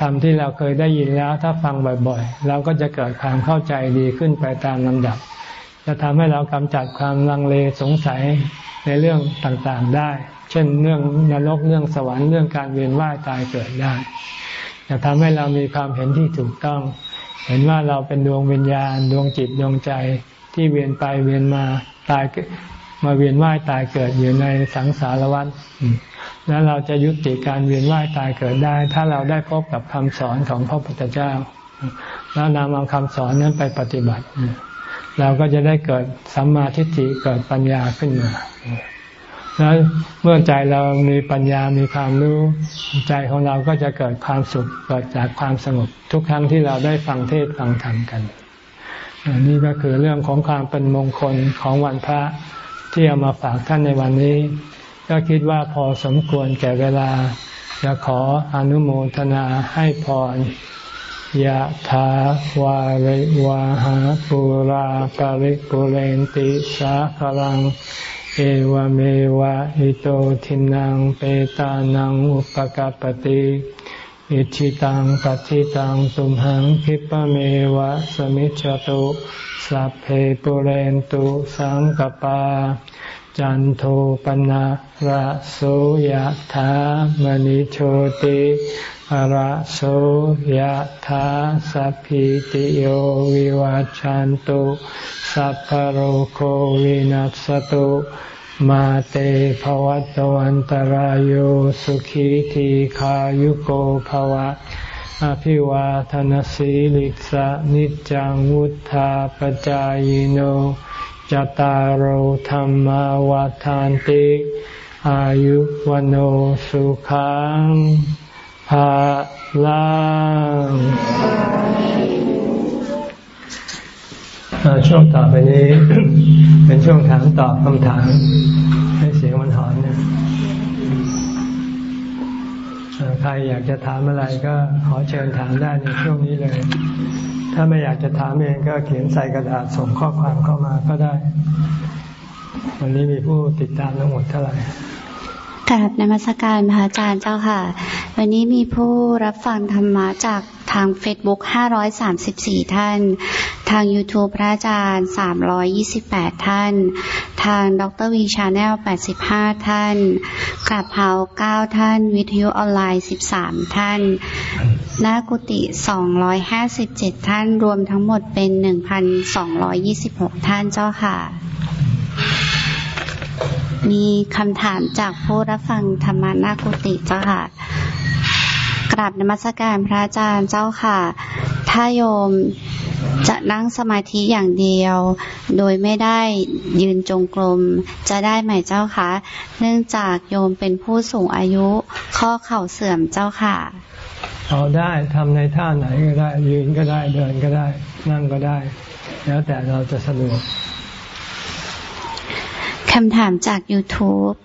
ธรรมที่เราเคยได้ยินแล้วถ้าฟังบ่อยๆ เราก็จะเกิดความเข้าใจดีขึ้นไปตามลำดับ จะทำให้เรากำจัดความลังเลสงสัย ในเรื่องต่างๆได้ เช่นเรื่องนรกเรื่องสวรรค์เรื่องการเวียนว่ายตายเกิดได้จะทำให้เรามีความเห็นที่ถูกต้อง เห็นว่าเราเป็นดวงวิญญาณ ดวงจิตดวงใจที่เวียนไปเวียนมาตายมาเวียนว่ายตายเกิดอยู่ในสังสารวัฏแล้วเราจะยุติการเวียนว่ายตายเกิดได้ ถ้าเราได้พบกับคำสอนของพระพุทธเจ้า แล้วนำเอาคำสอนนั้นไปปฏิบัติ เราก็จะได้เกิดสัมมาทิฏฐิเกิดปัญญาขึ้นมา แล้วเมื่อใจเรามีปัญญามีความรู้ใจของเราก็จะเกิดความสุขเกิดจากความสงบทุกครั้งที่เราได้ฟังเทศฟังธรรมกันนี่ก็คือเรื่องของความเป็นมงคลของวันพระที่เอามาฝากท่านในวันนี้ ก็คิดว่าพอสมควรแก่เวลาจะขออนุโมทนาให้พร ยะถาวาริวาหาปุราปาริปุเรนติสาคลัง เอวเมวะอิโตทินังเปตานังอุปกปติอิชิตังปัฏิตังตุมหังคิปะเมวะสมิจจตุสัพเพปุเรนตุสังกปา จันโทปนะระโสยธามณิโชติ ระโสยธาสัพพิติโยวิวัจจันตุสัพพโรโควินัสตุมาเตภวัตวันตารโยสุขีทีขายุโกภวะ อภิวาทนสีลิสะนิจังวุธาปจายโนจตารโธรรมวาทานติ อายุวโนสุขัง ภาลังช่วงต่อไปนี้ เป็นช่วงถามตอบคำถาม ให้เสียงมันหอนเนี่ยใครอยากจะถามอะไรก็ขอเชิญถามได้ในช่วงนี้เลย ถ้าไม่อยากจะถามเองก็เขียนใส่กระดาษส่งข้อความเข้ามาก็ได้ วันนี้มีผู้ติดตามทั้งหมดเท่าไหร่ กราบนมัสการพระอาจารย์เจ้าค่ะ วันนี้มีผู้รับฟังธรรมะจากทางเฟซบุ๊ก534 ท่าน ทาง YouTube พระอาจารย์ 328 ท่าน ทางดรวีชาแนล85 ท่านกราบเฮา9 ท่าน วิทยุออนไลน์ 13 ท่านนากุติ257 ท่าน รวมทั้งหมดเป็น 1,226 ท่านเจ้าค่ะ มีคำถามจากผู้รับฟังธรรมานากุติเจ้าค่ะ กราบนมัสการพระอาจารย์เจ้าค่ะ ถ้าโยมจะนั่งสมาธิอย่างเดียว โดยไม่ได้ยืนจงกรมจะได้ไหมเจ้าคะเนื่องจากโยมเป็นผู้สูงอายุข้อเข่าเสื่อมเจ้าค่ะเอาได้ทำในท่าไหนก็ได้ ยืนก็ได้เดินก็ได้ นั่งก็ได้ แล้วแต่เราจะสะดวก คำถามจาก YouTube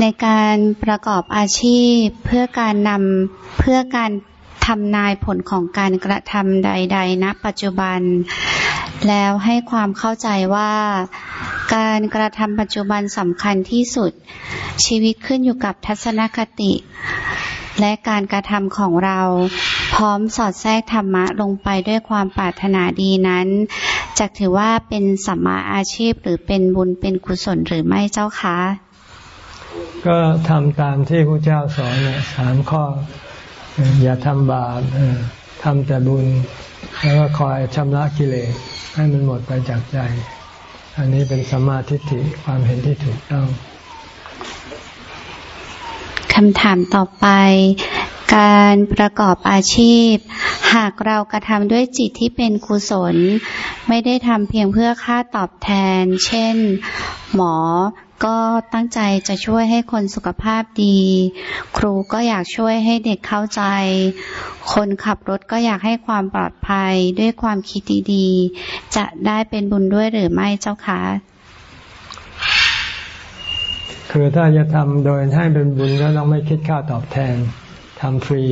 ในการประกอบอาชีพเพื่อการนำเพื่อการทำนายผลของการกระทำใด ๆ ณ ปัจจุบัน แล้วให้ความเข้าใจว่าการกระทำปัจจุบันสำคัญที่สุด ชีวิตขึ้นอยู่กับทัศนคติ และการกระทำของเรา พร้อมสอดแทรกธรรมะลงไปด้วยความปรารถนาดีนั้นจะถือว่าเป็นสัมมาอาชีพหรือเป็นบุญเป็นกุศลหรือไม่เจ้าคะก็ทำตามที่พระเจ้าสอนเนี่ยสามข้อ อย่าทำบาปทำแต่บุญ แล้วก็คอยชำระกิเลสให้มันหมดไปจากใจ อันนี้เป็นสัมมาทิฏฐิความเห็นที่ถูกต้อง คำถามต่อไป การประกอบอาชีพ หากเรากระทำด้วยจิตที่เป็นกุศล ไม่ได้ทำเพียงเพื่อค่าตอบแทน เช่น หมอก็ตั้งใจจะช่วยให้คนสุขภาพดี ครูก็อยากช่วยให้เด็กเข้าใจ คนขับรถก็อยากให้ความปลอดภัยด้วยความคิดดีๆ จะได้เป็นบุญด้วยหรือไม่เจ้าคะ คือถ้าจะทำโดยให้เป็นบุญก็ต้องไม่คิดค่าตอบแทนทำฟรี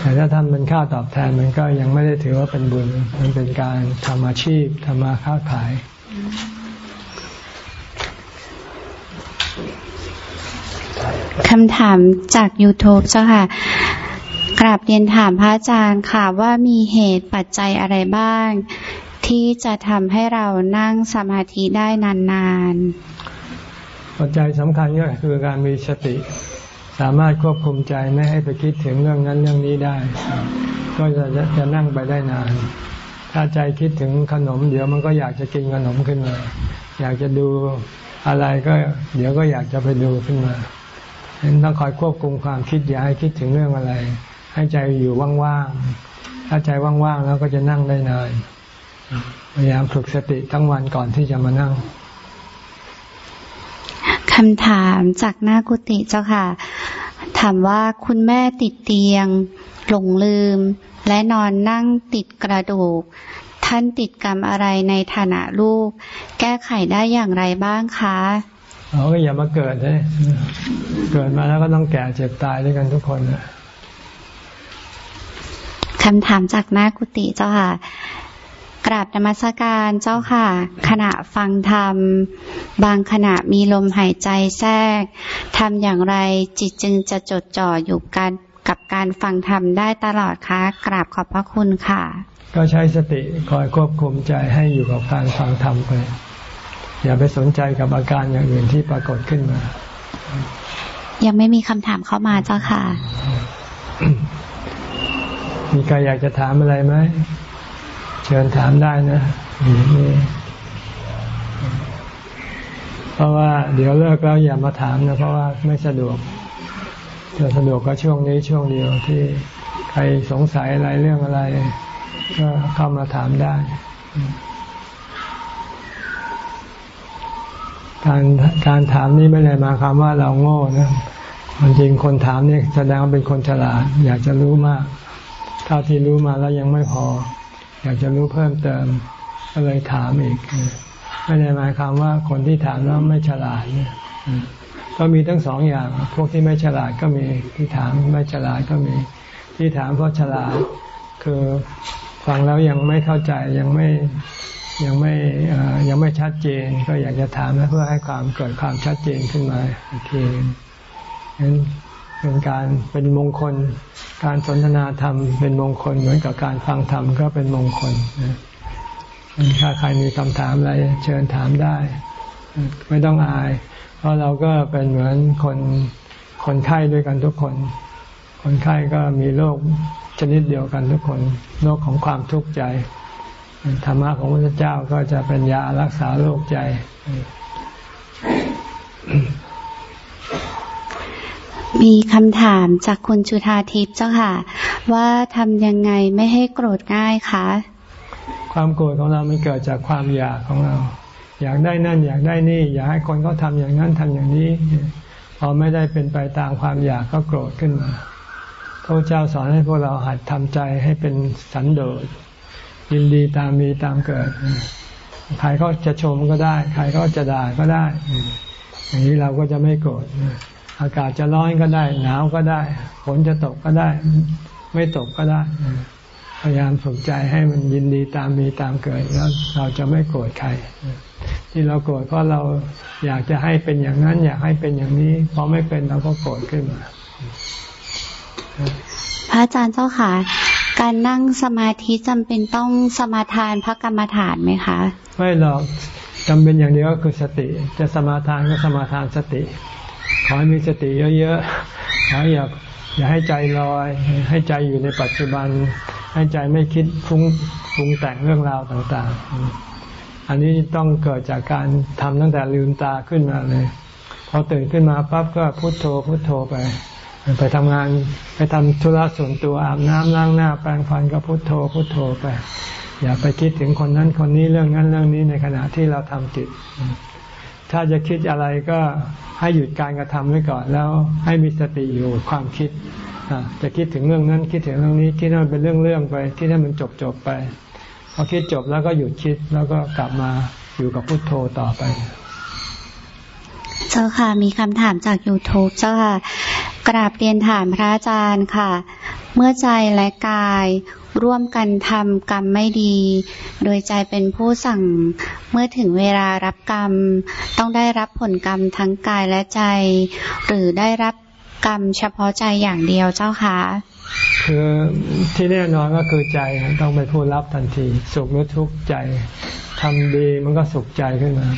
แต่ถ้าทำเป็นค่าตอบแทนมันก็ยังไม่ได้ถือว่าเป็นบุญ มันเป็นการทำอาชีพทำมาค้าขาย คำถามจาก YouTube เจ้าค่ะกราบเรียนถามพระอาจารย์ค่ะว่ามีเหตุปัจจัยอะไรบ้าง ที่จะทำให้เรานั่งสมาธิได้นานๆ ปัจจัยสำคัญก็คือการมีสติ สามารถควบคุมใจไม่ให้ไปคิดถึงเรื่องนั้นเรื่องนี้ได้ ก็จะจะนั่งไปได้นาน ถ้าใจคิดถึงขนม เดี๋ยวมันก็อยากจะกินขนมขึ้นมา อยากจะดูอะไรก็เดี๋ยวก็อยากจะไปดูขึ้นมาฉะนั้นต้องคอยควบคุมความคิดอย่าให้คิดถึงเรื่องอะไร ให้ใจอยู่ว่างๆ ถ้าใจว่างๆแล้วก็จะนั่งได้นาน พยายามฝึกสติทั้งวันก่อนที่จะมานั่ง คำถามจากหน้ากุฏิเจ้าค่ะ ถามว่าคุณแม่ติดเตียง หลงลืม และนอนนั่งติดกระดูก ท่านติดกรรมอะไรในฐานะลูก แก้ไขได้อย่างไรบ้างคะเราก็อย่ามาเกิดเลยเกิดมาแล้วก็ต้องแก่เจ็บตายด้วยกันทุกคนนะคำถามจากหน้ากุฏิเจ้าค่ะ กราบนมัสการเจ้าค่ะ ขณะฟังธรรม บางขณะมีลมหายใจแทรกทำอย่างไรจิตจึงจะจดจ่ออยู่กันกับการฟังธรรมได้ตลอดคะกราบขอบพระคุณค่ะ ก็ใช้สติคอยควบคุมใจให้อยู่กับการฟังธรรมไปอย่าไปสนใจกับอาการอย่างอื่นที่ปรากฏขึ้นมา ยังไม่มีคำถามเข้ามาเจ้าค่ะ มีใครอยากจะถามอะไรไหม เชิญถามได้นะนี่เพราะว่าเดี๋ยวเลิกแล้วอย่ามาถามนะ เพราะว่าไม่สะดวกจะสะดวกก็ช่วงนี้ช่วงเดียวที่ใครสงสัยอะไรเรื่องอะไร ก็เข้ามาถามได้การการถามนี้ไม่ได้มาคำว่าเราโง่นะมันจริงคนถามนี่แสดงว่าเป็นคนฉลาด อยากจะรู้มาก เท่าที่รู้มาแล้วยังไม่พอ อยากจะรู้เพิ่มเติมก็เลยถามอีกไม่ได้หมายความว่าคนที่ถามแล้วไม่ฉลาดเนี่ยก็มีทั้งสองอย่าง พวกที่ไม่ฉลาดก็มีที่ถามไม่ฉลาดก็มี ที่ถามเพราะฉลาด คือฟังแล้วยังไม่เข้าใจยังไม่ยังไม่ยังไม่ชัดเจน ก็อยากจะถามเพื่อให้ความเกิดความชัดเจนขึ้นมาอีกทีนั้น เป็นการเป็นมงคล การสนทนาธรรมเป็นมงคลเหมือนกับการฟังธรรมก็เป็นมงคลนะถ้าใครมีคำถามอะไรเชิญถามได้ ไม่ต้องอาย เพราะเราก็เป็นเหมือนคนคนไข้ด้วยกันทุกคน คนไข้ก็มีโรคชนิดเดียวกันทุกคนโรคของความทุกข์ใจธรรมะของพระเจ้าก็จะเป็นยารักษาโรคใจ มีคำถามจากคุณจุธาทิพย์เจ้าค่ะ ว่าทำยังไงไม่ให้โกรธง่ายคะความโกรธของเรามันเกิดจากความอยากของเรา อยากได้นั่นอยากได้นี่ อยากให้คนเขาทาอย่างนั้นทำอย่างนี้ พอไม่ได้เป็นไปตามความอยากก็โกรธขึ้นมาพระเจ้าสอนให้พวกเราหัดทำใจให้เป็นสันโดษยินดีตามมีตามเกิดใครก็จะชมก็ได้ ใครก็จะด่าก็ได้ อย่างนี้เราก็จะไม่โกรธ อากาศจะร้อนก็ได้ หนาวก็ได้ฝนจะตกก็ได้ ไม่ตกก็ได้ พยายามฝึกใจให้มันยินดีตามมีตามเกิด แล้วเราจะไม่โกรธใครที่เราโกรธเพราะเราอยากจะให้เป็นอย่างนั้น อยากให้เป็นอย่างนี้พอไม่เป็นเราก็โกรธขึ้นมาพระอาจารย์เจ้าค่ะ การนั่งสมาธิจำเป็นต้องสมาทานพระกรรมฐานไหมคะ ไม่หรอกจำเป็นอย่างเดียวก็คือสติ จะสมาทานก็สมาทานสติ ขอให้มีสติเยอะๆขออย่าอย่าให้ใจลอย ให้ใจอยู่ในปัจจุบัน ให้ใจไม่คิดฟุ้งฟุ้งแต่งเรื่องราวต่าง ๆ อันนี้ต้องเกิดจากการทำตั้งแต่ลืมตาขึ้นมาเลย พอตื่นขึ้นมาปั๊บก็พุโทโธพุโทโธไป ไปทำงานไปทำธุระส่วนตัวอาบน้ำล้างหน้า แปรงฟันก็พุโทโธพุโทโธไป อย่าไปคิดถึงคนนั้นคนนี้เรื่องนั้นเรื่องนี้ในขณะที่เราทำจิต ถ้าจะคิดอะไรก็ให้หยุดการกระทำไว้ก่อน แล้วให้มีสติอยู่ความคิดจะคิดถึงเรื่องนั้นคิดถึงเรื่องนี้คิดให้มันเป็นเรื่องเรื่องไป คิดให้มันจบจบไปพอคิดจบแล้วก็หยุดคิดแล้วก็กลับมาอยู่กับพุทโธต่อไป เจ้าค่ะ มีคำถามจาก YouTube เจ้าค่ะ กราบเรียนถามพระอาจารย์ค่ะ เมื่อใจและกายร่วมกันทำกรรมไม่ดี โดยใจเป็นผู้สั่ง เมื่อถึงเวลารับกรรม ต้องได้รับผลกรรมทั้งกายและใจ หรือได้รับกรรมเฉพาะใจอย่างเดียวเจ้าค่ะ คือที่แน่นอนก็คือใจต้องเป็นผู้รับทันที สุขหรือทุกข์ใจทำดีมันก็สุขใจขึ้นมา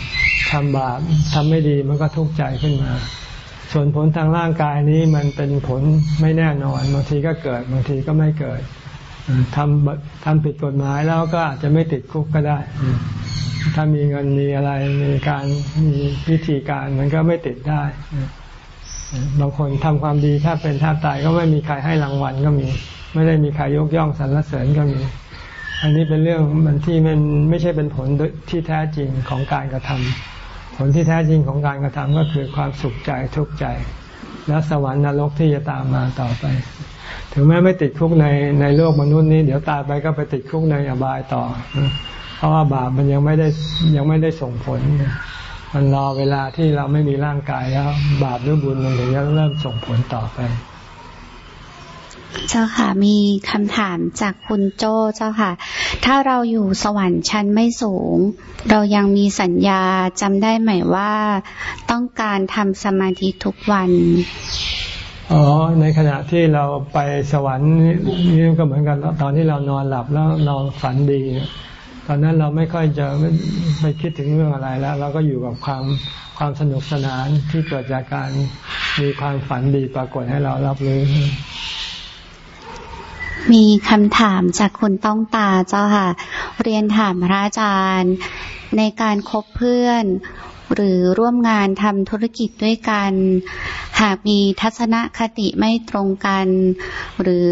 ทำบาปทำไม่ดีมันก็ทุกข์ใจขึ้นมา ส่วนผลทางร่างกายนี้มันเป็นผลไม่แน่นอนบางทีก็เกิดบางทีก็ไม่เกิดทำทำผิดกฎหมายแล้วก็อาจจะไม่ติดคุกก็ได้ ถ้ามีเงินมีอะไรมีการมีวิธีการมันก็ไม่ติดได้ บางคนทำความดีถ้าเป็นท่าตายก็ไม่มีใครให้รางวัลก็มี ไม่ได้มีใครยกย่องสรรเสริญก็มี อันนี้เป็นเรื่องมันที่มันไม่ใช่เป็นผลที่แท้จริงของการกระทำ ผลที่แท้จริงของการกระทำก็คือความสุขใจทุกข์ใจ และสวรรค์นรกที่จะตามมาต่อไป ถึงแม้ไม่ติดคุกในในโลกมนุษย์นี้ เดี๋ยวตายไปก็ไปติดคุกในอบายต่อ เพราะว่าบาปมันยังไม่ได้ยังไม่ได้ส่งผล มันรอเวลาที่เราไม่มีร่างกายแล้ว บาปหรือบุญมันถึงจะเริ่มส่งผลต่อไป เจ้าค่ะ มีคำถามจากคุณโจ้เจ้าค่ะ ถ้าเราอยู่สวรรค์ชั้นไม่สูง เรายังมีสัญญาจำได้ไหมว่าต้องการทำสมาธิทุกวัน อ๋อ ในขณะที่เราไปสวรรค์นี่ก็เหมือนกันตอนที่เรานอนหลับแล้วเราฝันดี ตอนนั้นเราไม่ค่อยจะไม่คิดถึงเรื่องอะไรแล้ว เราก็อยู่กับความความสนุกสนานที่เกิดจากการมีความฝันดีปรากฏให้เรารับรู้ มีคำถามจากคุณต้องตาเจ้าค่ะ เรียนถามพระอาจารย์ ในการคบเพื่อน หรือร่วมงานทำธุรกิจด้วยกัน หากมีทัศนคติไม่ตรงกัน หรือ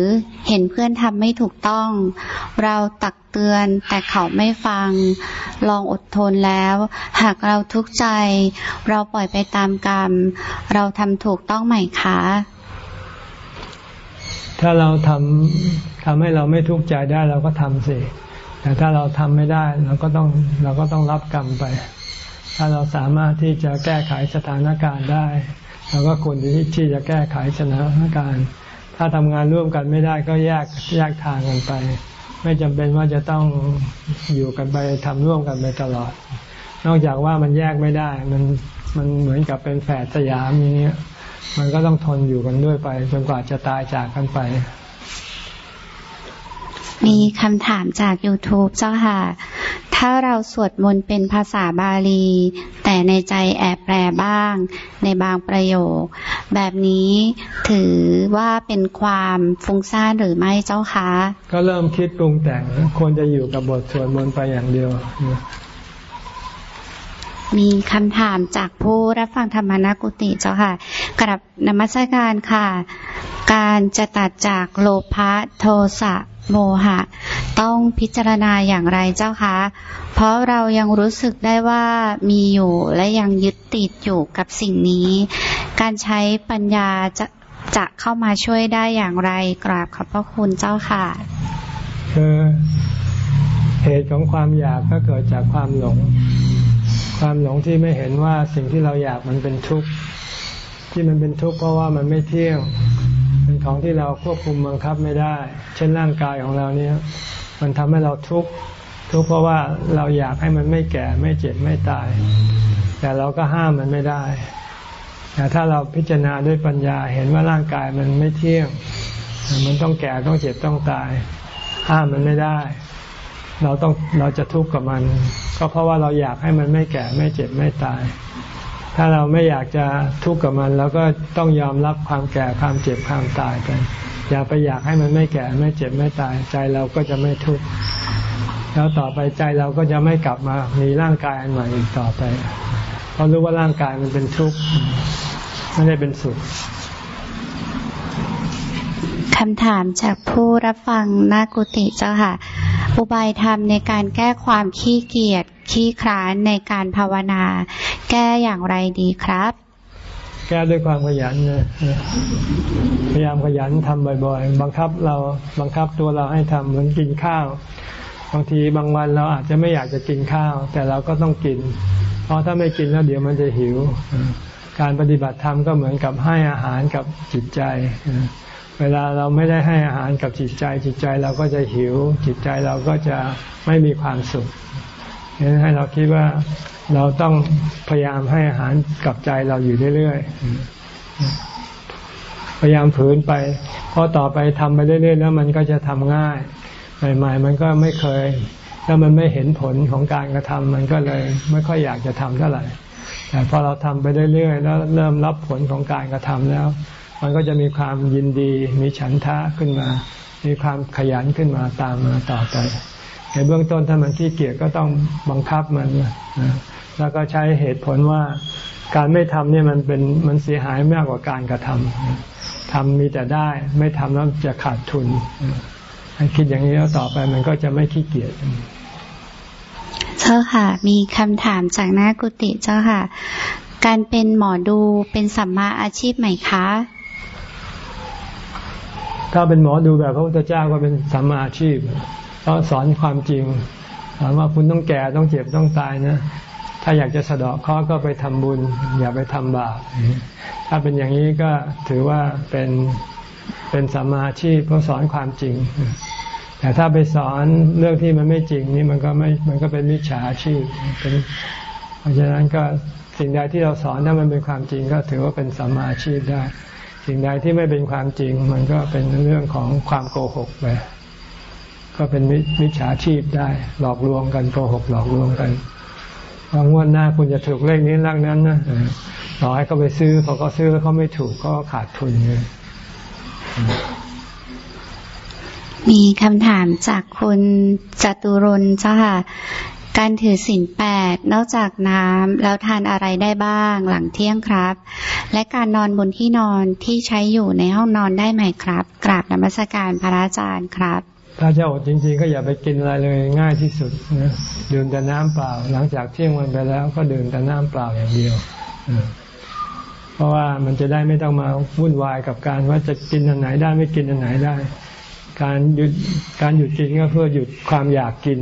เห็นเพื่อนทำไม่ถูกต้อง เราตักเตือนแต่เขาไม่ฟัง ลองอดทนแล้ว หากเราทุกข์ใจ เราปล่อยไปตามกรรม เราทำถูกต้องไหมคะ ถ้าเราทำทำให้เราไม่ทุกข์ใจได้เราก็ทำสิแต่ถ้าเราทำไม่ได้เราก็ต้องเราก็ต้องรับกรรมไป ถ้าเราสามารถที่จะแก้ไขสถานการณ์ได้ เราก็ควรที่จะแก้ไขสถานการณ์ ถ้าทำงานร่วมกันไม่ได้ก็แยกแยกทางกันไป ไม่จำเป็นว่าจะต้องอยู่กันไปทำร่วมกันไปตลอด นอกจากว่ามันแยกไม่ได้ มันมันเหมือนกับเป็นแฝดสยามอย่างเงี้ย มันก็ต้องทนอยู่กันด้วยไปจนกว่าจะตายจากกันไป มีคำถามจาก YouTube เจ้าค่ะ ถ้าเราสวดมนต์เป็นภาษาบาลี แต่ในใจแอบแปลบ้าง ในบางประโยค แบบนี้ถือว่าเป็นความฟุ้งซ่านหรือไม่เจ้าคะ ก็เริ่มคิดปรุงแต่งควรจะอยู่กับบทสวดมนต์ไปอย่างเดียวมีคำถามจากผู้รับฟังธรรมนากุติเจ้าค่ะ กรับนมัสการค่ะ การจะตัดจากโลภะโทสะโมหะ ต้องพิจารณาอย่างไรเจ้าคะ เพราะเรายังรู้สึกได้ว่ามีอยู่และยังยึดติดอยู่กับสิ่งนี้ การใช้ปัญญาจะจะเข้ามาช่วยได้อย่างไรกราบขอบพระคุณเจ้าค่ะคือเหตุของความอยากก็เกิดจากความหลง ความหลงที่ไม่เห็นว่าสิ่งที่เราอยากมันเป็นทุกข์ ที่มันเป็นทุกข์เพราะว่ามันไม่เที่ยงเป็นของที่เราควบคุมบังคับไม่ได้ เช่นร่างกายของเราเนี่ยมันทำให้เราทุกข์ทุกข์เพราะว่าเราอยากให้มันไม่แก่ไม่เจ็บไม่ตาย แต่เราก็ห้ามมันไม่ได้แต่ถ้าเราพิจารณาด้วยปัญญาเห็นว่าร่างกายมันไม่เที่ยง มันต้องแก่ต้องเจ็บต้องตาย ห้ามมันไม่ได้ เราต้องเราจะทุกข์กับมัน ก็เพราะว่าเราอยากให้มันไม่แก่ไม่เจ็บไม่ตาย ถ้าเราไม่อยากจะทุกข์กับมันเราก็ต้องยอมรับความแก่ความเจ็บความตายไปอย่าไปอยากให้มันไม่แก่ไม่เจ็บไม่ตาย ใจเราก็จะไม่ทุกข์แล้วต่อไปใจเราก็จะไม่กลับมามีร่างกายอันใหม่อีกต่อไป เพราะรู้ว่าร่างกายมันเป็นทุกข์ไม่ได้เป็นสุข คำถามจากผู้รับฟังนากุติเจ้าค่ะ อุบายธรรมในการแก้ความขี้เกียจขี้คร้านในการภาวนา แก้อย่างไรดีครับ แก้ด้วยความขยันนะพยายามขยันทำบ่อย ๆ บังคับเราบังคับตัวเราให้ทำเหมือนกินข้าว บางทีบางวันเราอาจจะไม่อยากจะกินข้าว แต่เราก็ต้องกิน เพราะถ้าไม่กินแล้วเดี๋ยวมันจะหิว การปฏิบัติธรรมก็เหมือนกับให้อาหารกับจิตใจ เวลาเราไม่ได้ให้อาหารกับจิตใจ จิตใจเราก็จะหิว จิตใจเราก็จะไม่มีความสุขฉะนั้นให้เราคิดว่าเราต้องพยายามให้อาหารกับใจเราอยู่เรื่อยๆ พยายามฝืนไป เพราะต่อไปทำไปเรื่อยๆ แล้วมันก็จะทำง่าย ใหม่ ๆ มันก็ไม่เคย แล้วมันไม่เห็นผลของการกระทำมันก็เลย ไม่ค่อยอยากจะทำเท่าไหร่ แต่พอเราทำไปเรื่อยๆ แล้วเริ่มรับผลของการกระทำแล้ว มันก็จะมีความยินดี มีฉันทะขึ้นมา มีความขยันขึ้นมาตามมาต่อไป ในเบื้องต้นถ้ามันขี้เกียจก็ต้องบังคับมัน แล้วก็ใช้เหตุผลว่าการไม่ทำเนี่ยมันเป็นมันเสียหายมากกว่าการกระทำทำมีแต่ได้ไม่ทำแล้วจะขาดทุนให้คิดอย่างนี้แล้วต่อไปมันก็จะไม่ขี้เกียจเจ้าค่ะ มีคำถามจากหน้ากุฏิเจ้าค่ะ การเป็นหมอดูเป็นสัมมาอาชีพไหมคะ ถ้าเป็นหมอดูแบบพระพุทธเจ้าก็เป็นสัมมาอาชีพก็สอนความจริงสอนว่าคุณต้องแก่ต้องเจ็บต้องตายนะ ถ้าอยากจะสะเดอกข้อก็ไปทำบุญ อย่าไปทำบาปถ้าเป็นอย่างนี้ก็ถือว่าเป็นเป็นสัมมาชีพเพราะสอนความจริง แต่ถ้าไปสอนเรื่องที่มันไม่จริงนี่มันก็ไม่มันก็เป็นมิจฉาชีพเป็นเพราะฉะนั้นก็สิ่งใดที่เราสอนถ้ามันเป็นความจริงก็ถือว่าเป็นสัมมาชีพได้ สิ่งใดที่ไม่เป็นความจริง มันก็เป็นเรื่องของความโกหกไปก็เป็นมิจฉาชีพได้ หลอกลวงกันโกหกหลอกลวงกันวงวันหน้าคุณจะถูกเลขนี้ลักนั้นนะต่อให้เขาไปซื้อพอเขาซื้อแล้วเขาไม่ถูกก็ขาดทุนเลยมีคำถามจากคุณจตุรนเจ้าค่ะ การถือศีลแปดนอกจากน้ำแล้วทานอะไรได้บ้างหลังเที่ยงครับ และการนอนบนที่นอนที่ใช้อยู่ในห้องนอนได้ไหมครับ กราบนมัสการพระอาจารย์ครับ ถ้าจะอดจริง ๆ ก็อย่าไปกินอะไรเลยง่ายที่สุดนะดื่มแต่น้ำเปล่า หลังจากเที่ยงวันไปแล้วก็ดื่มแต่น้ำเปล่าอย่างเดียวเพราะว่ามันจะได้ไม่ต้องมาวุ่นวายกับการว่าจะกินอันไหนได้ไม่กินอันไหนได้ การหยุดการหยุดกินก็เพื่อหยุดความอยากกิน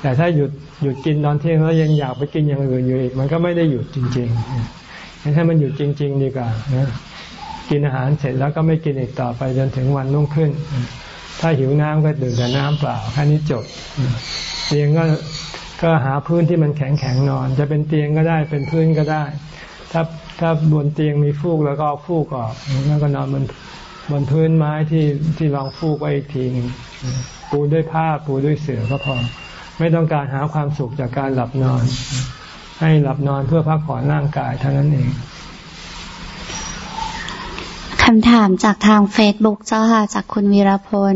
แต่ถ้าหยุดหยุดกินตอนเที่ยงแล้วยังอยากไปกินอย่างอื่นอยู่อีก มันก็ไม่ได้หยุดจริงๆให้มันหยุดจริง ๆ ดีกว่านะกินอาหารเสร็จแล้วก็ไม่กินอีกต่อไปจนถึงวันรุ่งขึ้น ถ้าหิวน้ำก็ดื่มแต่น้ำเปล่าแค่นี้จบเตียงก็ก็หาพื้นที่มันแข็งแข็งนอน จะเป็นเตียงก็ได้เป็นพื้นก็ได้ ถ้าถ้าบนเตียงมีฟูกแล้วก็เอาฟูกออกแล้วก็นอนบน บนพื้นไม้ที่ที่รองฟูกไว้อีกทีนึงปูด้วยผ้าปูด้วยเสื่อก็พอ ไม่ต้องการหาความสุขจากการหลับนอน ให้หลับนอนเพื่อพักผ่อนร่างกายเท่านั้นเองคำถามจากทางเฟซบุ๊กเจ้าค่ะจากคุณวีรพล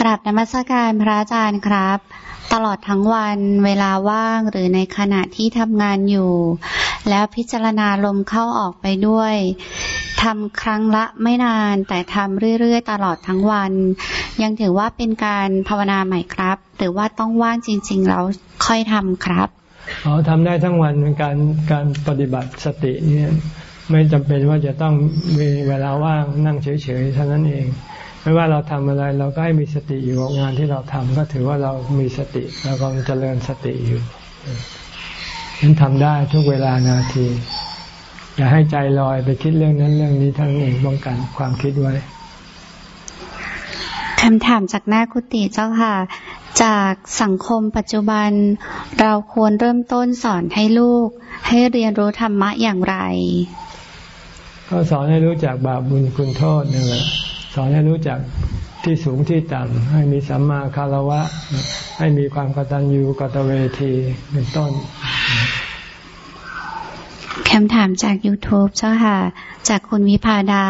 กราบนมัสการพระอาจารย์ครับ ตลอดทั้งวันเวลาว่างหรือในขณะที่ทำงานอยู่ แล้วพิจารณาลมเข้าออกไปด้วย ทำครั้งละไม่นาน แต่ทำเรื่อยๆ ตลอดทั้งวัน ยังถือว่าเป็นการภาวนาใหม่ครับ หรือว่าต้องว่างจริง ๆ แล้วค่อยทำครับอ๋อทำได้ทั้งวันเป็นการการปฏิบัติสติเนี่ยไม่จำเป็นว่าจะต้องมีเวลาว่างนั่งเฉยๆเท่านั้นเอง ไม่ว่าเราทำอะไรเราก็ให้มีสติอยู่กับงานที่เราทำก็ถือว่าเรามีสติเรากำลังเจริญสติอยู่นั้นทำได้ทุกเวลานาที อย่าให้ใจลอยไปคิดเรื่องนั้นเรื่องนี้ทั้งเองป้องกันความคิดไว้คำถามจากหน้าคุติเจ้าค่ะ จากสังคมปัจจุบัน เราควรเริ่มต้นสอนให้ลูก ให้เรียนรู้ธรรมะอย่างไร ก็สอนให้รู้จักบาปบุญคุณโทษนี่แหละสอนให้รู้จักที่สูงที่ต่ำให้มีสัมมาคารวะ ให้มีความกตัญญูกตเวทีเป็นต้น คำถามจาก YouTube เจ้าค่ะ จากคุณวิพาดา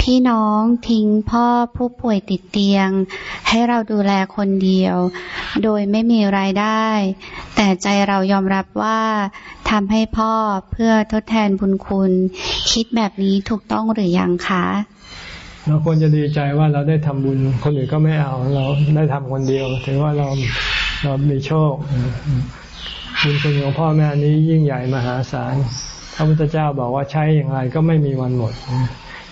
พี่น้องทิ้งพ่อผู้ป่วยติดเตียง ให้เราดูแลคนเดียว โดยไม่มีรายได้ แต่ใจเรายอมรับว่าทำให้พ่อเพื่อทดแทนบุญคุณ คิดแบบนี้ถูกต้องหรือยังคะเราควรจะดีใจว่าเราได้ทำบุญ คนอื่นก็ไม่เอา เราได้ทำคนเดียว ถือว่าเราเรามีโชค บุญคุณของพ่อแม่นี้ยิ่งใหญ่มหาศาลพระพุทธเจ้าบอกว่าใช้อย่างไรก็ไม่มีวันหมด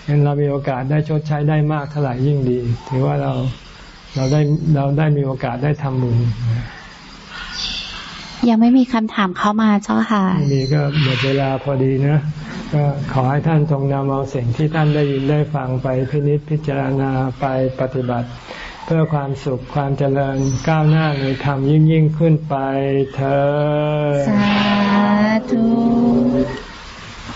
งั้นเรามีโอกาสได้ชดใช้ได้มากเท่าไหร่ยิ่งดี ถือว่าเราเราได้เราได้มีโอกาสได้ทำบุญยังไม่มีคำถามเข้ามาเจ้าค่ะมีก็หมดเวลาพอดีนะ ก็ขอให้ท่านทรงนำเอาสิ่งที่ท่านได้ยินได้ฟังไปพินิจพิจารณาไปปฏิบัติเพื่อความสุขความเจริญก้าวหน้าในธรรมยิ่งยิ่งขึ้นไปเธอสาธุ